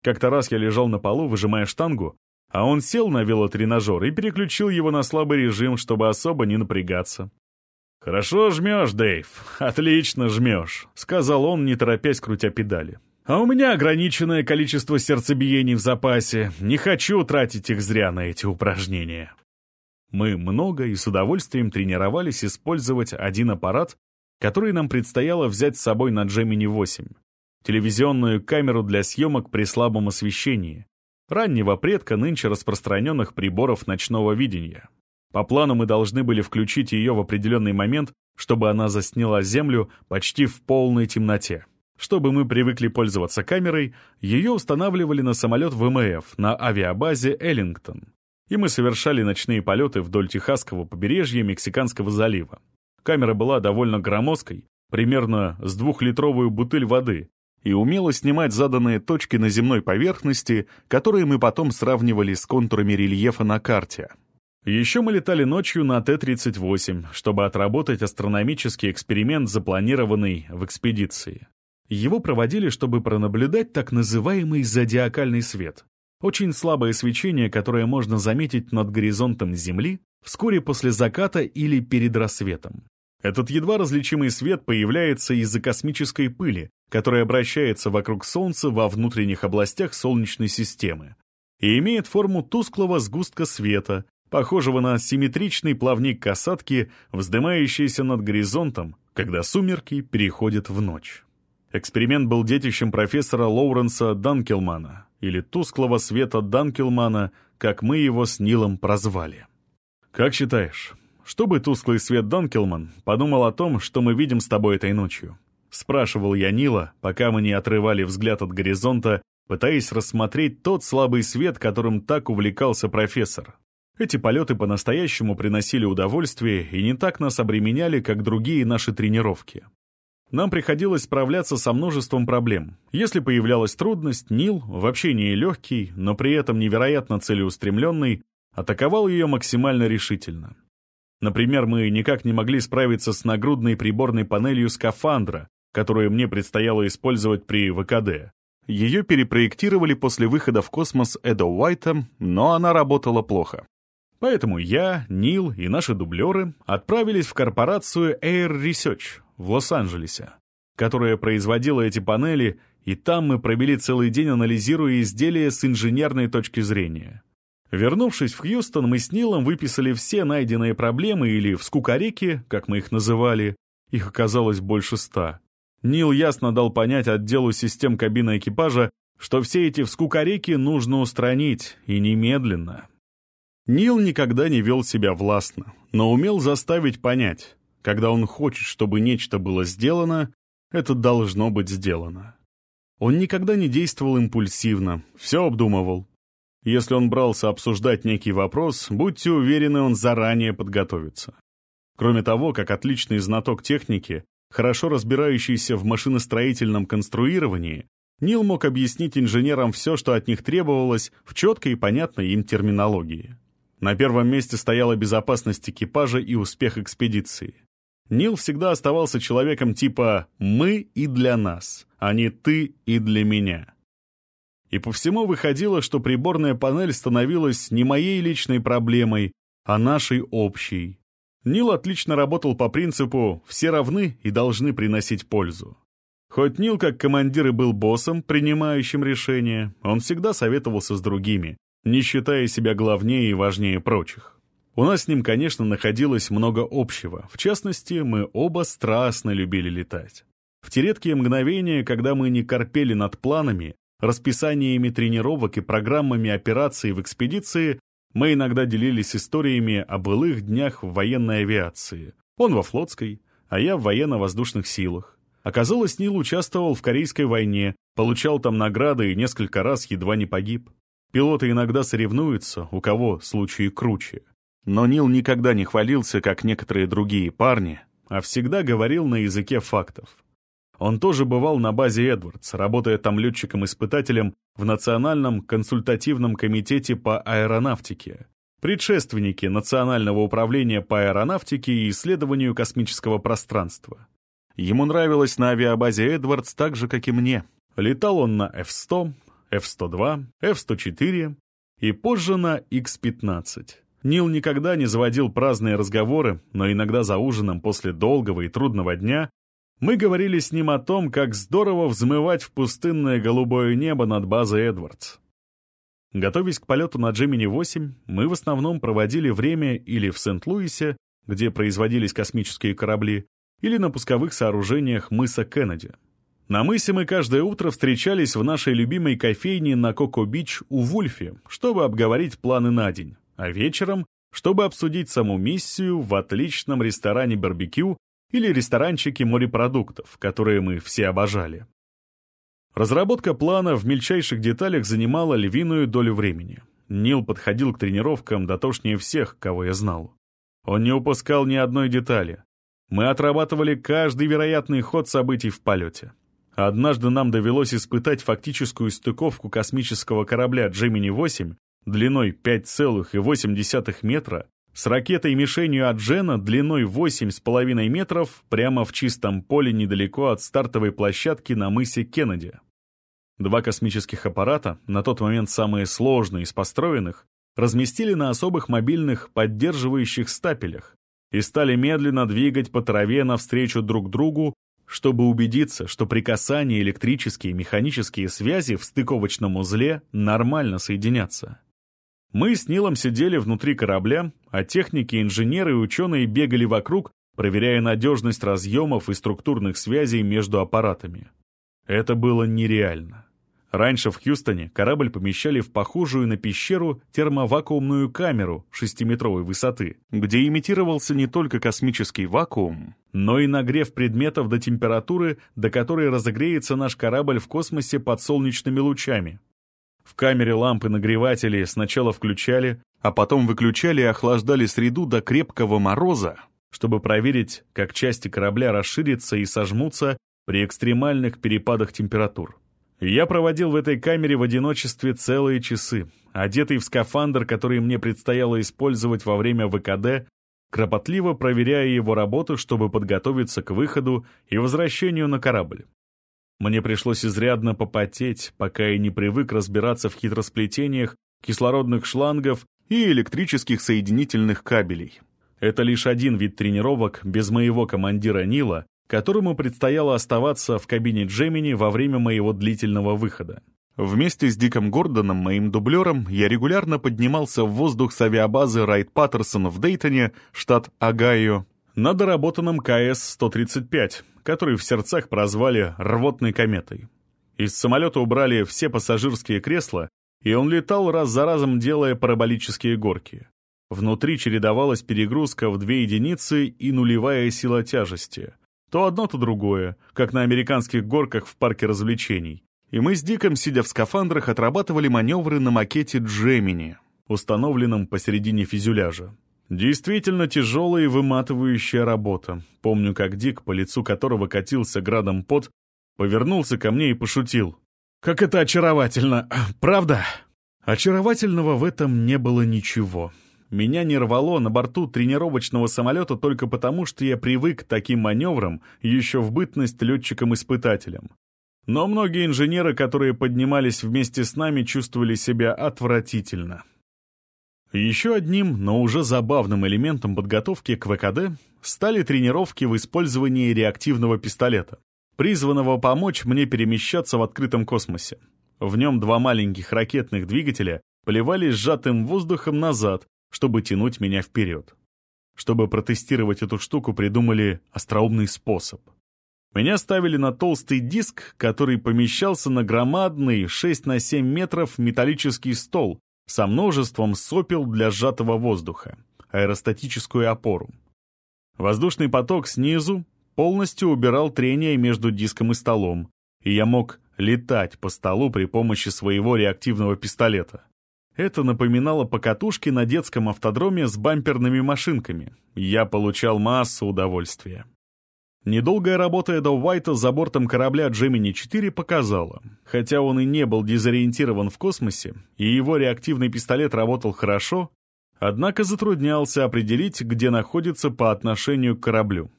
Как-то раз я лежал на полу, выжимая штангу, а он сел на велотренажер и переключил его на слабый режим, чтобы особо не напрягаться. «Хорошо жмешь, Дэйв, отлично жмешь», — сказал он, не торопясь крутя педали. «А у меня ограниченное количество сердцебиений в запасе, не хочу тратить их зря на эти упражнения». Мы много и с удовольствием тренировались использовать один аппарат который нам предстояло взять с собой на Gemini 8. Телевизионную камеру для съемок при слабом освещении. Раннего предка нынче распространенных приборов ночного видения. По плану мы должны были включить ее в определенный момент, чтобы она засняла Землю почти в полной темноте. Чтобы мы привыкли пользоваться камерой, ее устанавливали на самолет ВМФ на авиабазе Эллингтон. И мы совершали ночные полеты вдоль Техасского побережья Мексиканского залива. Камера была довольно громоздкой, примерно с двухлитровую бутыль воды, и умела снимать заданные точки на земной поверхности, которые мы потом сравнивали с контурами рельефа на карте. Еще мы летали ночью на Т-38, чтобы отработать астрономический эксперимент, запланированный в экспедиции. Его проводили, чтобы пронаблюдать так называемый зодиакальный свет. Очень слабое свечение, которое можно заметить над горизонтом Земли вскоре после заката или перед рассветом. Этот едва различимый свет появляется из-за космической пыли, которая обращается вокруг Солнца во внутренних областях Солнечной системы и имеет форму тусклого сгустка света, похожего на симметричный плавник касатки, вздымающийся над горизонтом, когда сумерки переходят в ночь. Эксперимент был детищем профессора Лоуренса Данкелмана, или тусклого света Данкелмана, как мы его с Нилом прозвали. «Как считаешь, чтобы тусклый свет Донкелман подумал о том, что мы видим с тобой этой ночью. Спрашивал я Нила, пока мы не отрывали взгляд от горизонта, пытаясь рассмотреть тот слабый свет, которым так увлекался профессор. Эти полеты по-настоящему приносили удовольствие и не так нас обременяли, как другие наши тренировки. нам приходилось справляться со множеством проблем. Если появлялась трудность, Нил, в общении легкий, но при этом невероятно целеустремленный, атаковал ее максимально решительно. Например, мы никак не могли справиться с нагрудной приборной панелью скафандра, которую мне предстояло использовать при ВКД. Ее перепроектировали после выхода в космос Эдо Уайтом, но она работала плохо. Поэтому я, Нил и наши дублеры отправились в корпорацию Air Research в Лос-Анджелесе, которая производила эти панели, и там мы провели целый день, анализируя изделия с инженерной точки зрения. Вернувшись в Хьюстон, мы с Нилом выписали все найденные проблемы или вскукореки, как мы их называли. Их оказалось больше ста. Нил ясно дал понять отделу систем кабины экипажа, что все эти вскукореки нужно устранить, и немедленно. Нил никогда не вел себя властно, но умел заставить понять, когда он хочет, чтобы нечто было сделано, это должно быть сделано. Он никогда не действовал импульсивно, все обдумывал. Если он брался обсуждать некий вопрос, будьте уверены, он заранее подготовится. Кроме того, как отличный знаток техники, хорошо разбирающийся в машиностроительном конструировании, Нил мог объяснить инженерам все, что от них требовалось, в четкой и понятной им терминологии. На первом месте стояла безопасность экипажа и успех экспедиции. Нил всегда оставался человеком типа «мы и для нас», а не «ты и для меня». И по всему выходило, что приборная панель становилась не моей личной проблемой, а нашей общей. Нил отлично работал по принципу «все равны и должны приносить пользу». Хоть Нил как командир и был боссом, принимающим решения, он всегда советовался с другими, не считая себя главнее и важнее прочих. У нас с ним, конечно, находилось много общего. В частности, мы оба страстно любили летать. В те редкие мгновения, когда мы не корпели над планами, расписаниями тренировок и программами операций в экспедиции, мы иногда делились историями о былых днях в военной авиации. Он во флотской, а я в военно-воздушных силах. Оказалось, Нил участвовал в Корейской войне, получал там награды и несколько раз едва не погиб. Пилоты иногда соревнуются, у кого случаи круче. Но Нил никогда не хвалился, как некоторые другие парни, а всегда говорил на языке фактов. Он тоже бывал на базе Эдвардс, работая там летчиком-испытателем в Национальном консультативном комитете по аэронавтике, предшественнике Национального управления по аэронавтике и исследованию космического пространства. Ему нравилось на авиабазе Эдвардс так же, как и мне. Летал он на F-100, F-102, F-104 и позже на X-15. Нил никогда не заводил праздные разговоры, но иногда за ужином после долгого и трудного дня мы говорили с ним о том, как здорово взмывать в пустынное голубое небо над базой Эдвардс. Готовясь к полету на Джемини-8, мы в основном проводили время или в Сент-Луисе, где производились космические корабли, или на пусковых сооружениях мыса Кеннеди. На мысе мы каждое утро встречались в нашей любимой кофейне на Коко-Бич у Вульфи, чтобы обговорить планы на день, а вечером, чтобы обсудить саму миссию в отличном ресторане барбекю или ресторанчики морепродуктов, которые мы все обожали. Разработка плана в мельчайших деталях занимала львиную долю времени. Нил подходил к тренировкам дотошнее всех, кого я знал. Он не упускал ни одной детали. Мы отрабатывали каждый вероятный ход событий в полете. Однажды нам довелось испытать фактическую стыковку космического корабля «Джемини-8» длиной 5,8 метра с ракетой-мишенью от Джена длиной 8,5 метров прямо в чистом поле недалеко от стартовой площадки на мысе Кеннеди. Два космических аппарата, на тот момент самые сложные из построенных, разместили на особых мобильных поддерживающих стапелях и стали медленно двигать по траве навстречу друг другу, чтобы убедиться, что при касании электрические и механические связи в стыковочном узле нормально соединятся. Мы с Нилом сидели внутри корабля, а техники, инженеры и ученые бегали вокруг, проверяя надежность разъемов и структурных связей между аппаратами. Это было нереально. Раньше в Хьюстоне корабль помещали в похожую на пещеру термовакуумную камеру шестиметровой высоты, где имитировался не только космический вакуум, но и нагрев предметов до температуры, до которой разогреется наш корабль в космосе под солнечными лучами. В камере лампы-нагреватели сначала включали, а потом выключали и охлаждали среду до крепкого мороза, чтобы проверить, как части корабля расширятся и сожмутся при экстремальных перепадах температур. Я проводил в этой камере в одиночестве целые часы, одетый в скафандр, который мне предстояло использовать во время ВКД, кропотливо проверяя его работу, чтобы подготовиться к выходу и возвращению на корабль. Мне пришлось изрядно попотеть, пока я не привык разбираться в хитросплетениях кислородных шлангов и электрических соединительных кабелей. Это лишь один вид тренировок без моего командира Нила, которому предстояло оставаться в кабине Джемини во время моего длительного выхода. Вместе с Диком Гордоном, моим дублером, я регулярно поднимался в воздух с авиабазы Райт-Паттерсон в Дейтоне, штат Огайо, на доработанном КС-135, который в сердцах прозвали «рвотной кометой». Из самолета убрали все пассажирские кресла, и он летал раз за разом, делая параболические горки. Внутри чередовалась перегрузка в две единицы и нулевая сила тяжести. То одно, то другое, как на американских горках в парке развлечений и мы с Диком, сидя в скафандрах, отрабатывали маневры на макете Джемини, установленном посередине фюзеляжа. Действительно тяжелая и выматывающая работа. Помню, как Дик, по лицу которого катился градом пот, повернулся ко мне и пошутил. «Как это очаровательно! Правда?» Очаровательного в этом не было ничего. Меня не рвало на борту тренировочного самолета только потому, что я привык к таким маневрам еще в бытность летчиком-испытателем. Но многие инженеры, которые поднимались вместе с нами, чувствовали себя отвратительно. Еще одним, но уже забавным элементом подготовки к ВКД стали тренировки в использовании реактивного пистолета, призванного помочь мне перемещаться в открытом космосе. В нем два маленьких ракетных двигателя поливались сжатым воздухом назад, чтобы тянуть меня вперед. Чтобы протестировать эту штуку, придумали остроумный способ. Меня ставили на толстый диск, который помещался на громадный 6 на 7 метров металлический стол со множеством сопел для сжатого воздуха, аэростатическую опору. Воздушный поток снизу полностью убирал трение между диском и столом, и я мог летать по столу при помощи своего реактивного пистолета. Это напоминало покатушки на детском автодроме с бамперными машинками. Я получал массу удовольствия. Недолгая работа Эда Уайта за бортом корабля Джемини-4 показала, хотя он и не был дезориентирован в космосе, и его реактивный пистолет работал хорошо, однако затруднялся определить, где находится по отношению к кораблю.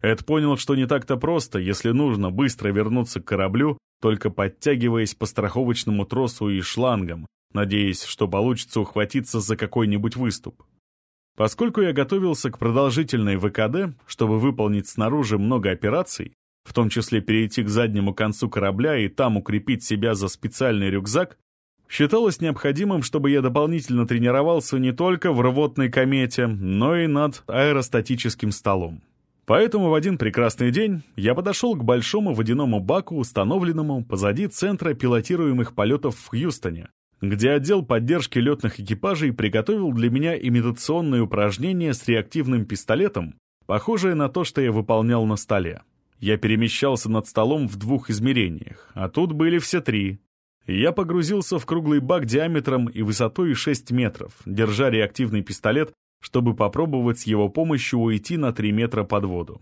Эд понял, что не так-то просто, если нужно быстро вернуться к кораблю, только подтягиваясь по страховочному тросу и шлангам, надеясь, что получится ухватиться за какой-нибудь выступ. Поскольку я готовился к продолжительной ВКД, чтобы выполнить снаружи много операций, в том числе перейти к заднему концу корабля и там укрепить себя за специальный рюкзак, считалось необходимым, чтобы я дополнительно тренировался не только в рвотной комете, но и над аэростатическим столом. Поэтому в один прекрасный день я подошел к большому водяному баку, установленному позади Центра пилотируемых полетов в Хьюстоне, где отдел поддержки летных экипажей приготовил для меня имитационные упражнения с реактивным пистолетом, похожее на то, что я выполнял на столе. Я перемещался над столом в двух измерениях, а тут были все три. Я погрузился в круглый бак диаметром и высотой 6 метров, держа реактивный пистолет, чтобы попробовать с его помощью уйти на 3 метра под воду.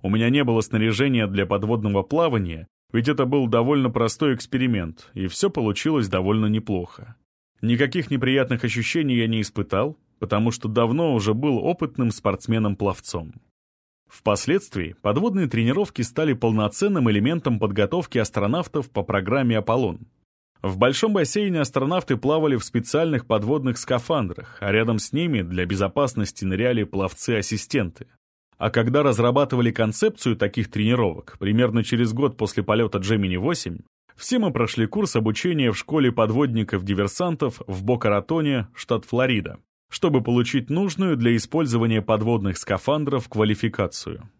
У меня не было снаряжения для подводного плавания, ведь это был довольно простой эксперимент, и все получилось довольно неплохо. Никаких неприятных ощущений я не испытал, потому что давно уже был опытным спортсменом-пловцом. Впоследствии подводные тренировки стали полноценным элементом подготовки астронавтов по программе «Аполлон». В большом бассейне астронавты плавали в специальных подводных скафандрах, а рядом с ними для безопасности ныряли пловцы-ассистенты. А когда разрабатывали концепцию таких тренировок, примерно через год после полета Gemini-8, все мы прошли курс обучения в школе подводников-диверсантов в Бока-Ратоне, штат Флорида, чтобы получить нужную для использования подводных скафандров квалификацию.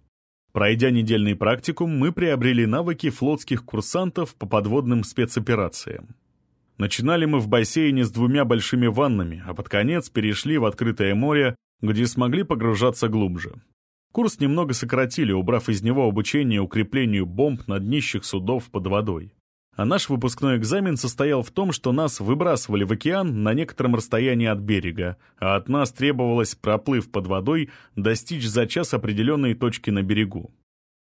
Пройдя недельный практикум, мы приобрели навыки флотских курсантов по подводным спецоперациям. Начинали мы в бассейне с двумя большими ваннами, а под конец перешли в открытое море, где смогли погружаться глубже. Курс немного сократили, убрав из него обучение укреплению бомб на днищих судов под водой. а наш выпускной экзамен состоял в том, что нас выбрасывали в океан на некотором расстоянии от берега, а от нас требовалось, проплыв под водой, достичь за час определенной точки на берегу.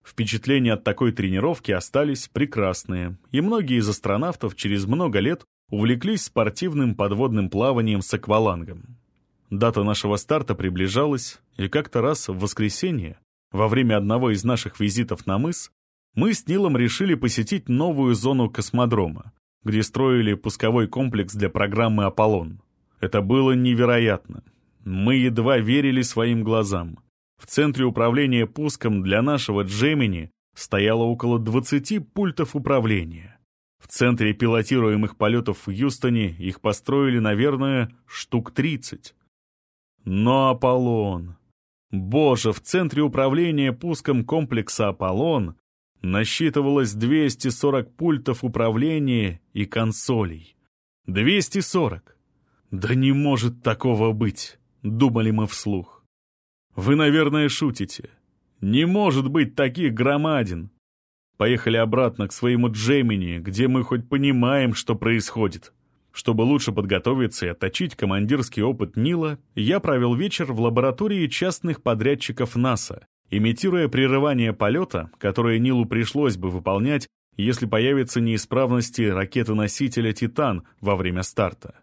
Впечатления от такой тренировки остались прекрасные, и многие из астронавтов через много лет увлеклись спортивным подводным плаванием с аквалангом. Дата нашего старта приближалась, и как-то раз в воскресенье, во время одного из наших визитов на мыс, мы с Нилом решили посетить новую зону космодрома, где строили пусковой комплекс для программы «Аполлон». Это было невероятно. Мы едва верили своим глазам. В центре управления пуском для нашего Джемини стояло около 20 пультов управления. В центре пилотируемых полетов в Юстоне их построили, наверное, штук 30. Но Аполлон... Боже, в центре управления пуском комплекса «Аполлон» насчитывалось 240 пультов управления и консолей. 240! Да не может такого быть, думали мы вслух. Вы, наверное, шутите. Не может быть таких громадин. Поехали обратно к своему Джемини, где мы хоть понимаем, что происходит. Чтобы лучше подготовиться и отточить командирский опыт Нила, я провел вечер в лаборатории частных подрядчиков НАСА, имитируя прерывание полета, которое Нилу пришлось бы выполнять, если появятся неисправности ракеты-носителя «Титан» во время старта.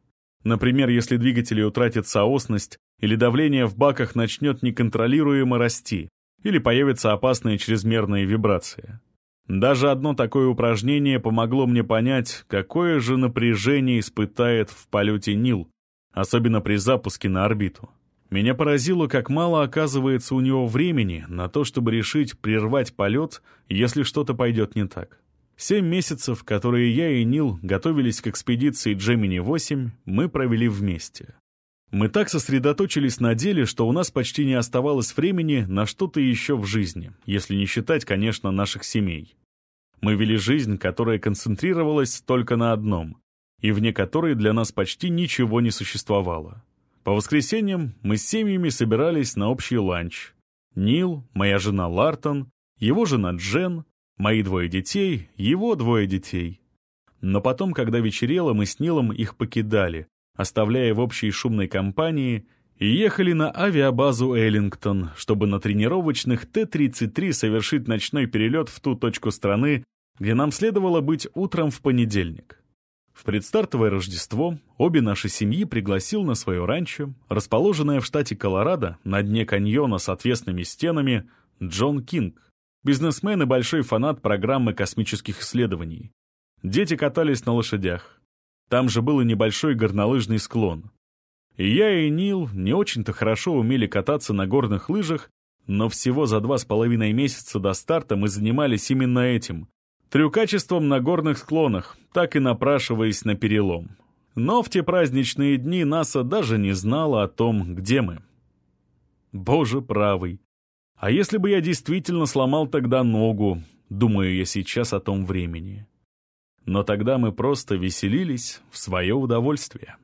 Например, если двигатели утратят соосность или давление в баках начнет неконтролируемо расти, или появится опасная чрезмерная вибрация. Даже одно такое упражнение помогло мне понять, какое же напряжение испытает в полете Нил, особенно при запуске на орбиту. Меня поразило, как мало оказывается у него времени на то, чтобы решить прервать полет, если что-то пойдет не так. Семь месяцев, которые я и Нил готовились к экспедиции Джемини-8, мы провели вместе. Мы так сосредоточились на деле, что у нас почти не оставалось времени на что-то еще в жизни, если не считать, конечно, наших семей. Мы вели жизнь, которая концентрировалась только на одном, и вне которой для нас почти ничего не существовало. По воскресеньям мы с семьями собирались на общий ланч. Нил, моя жена Лартон, его жена Джен, мои двое детей, его двое детей. Но потом, когда вечерело, мы с Нилом их покидали, оставляя в общей шумной компании, и ехали на авиабазу Эллингтон, чтобы на тренировочных Т-33 совершить ночной перелет в ту точку страны, где нам следовало быть утром в понедельник. В предстартовое Рождество обе наши семьи пригласил на свое ранчо, расположенное в штате Колорадо, на дне каньона с отвесными стенами, Джон Кинг, бизнесмен и большой фанат программы космических исследований. Дети катались на лошадях. Там же был и небольшой горнолыжный склон. И я, и Нил не очень-то хорошо умели кататься на горных лыжах, но всего за два с половиной месяца до старта мы занимались именно этим, трюкачеством на горных склонах, так и напрашиваясь на перелом. Но в те праздничные дни НАСА даже не знала о том, где мы. Боже правый. А если бы я действительно сломал тогда ногу, думаю я сейчас о том времени. Но тогда мы просто веселились в свое удовольствие.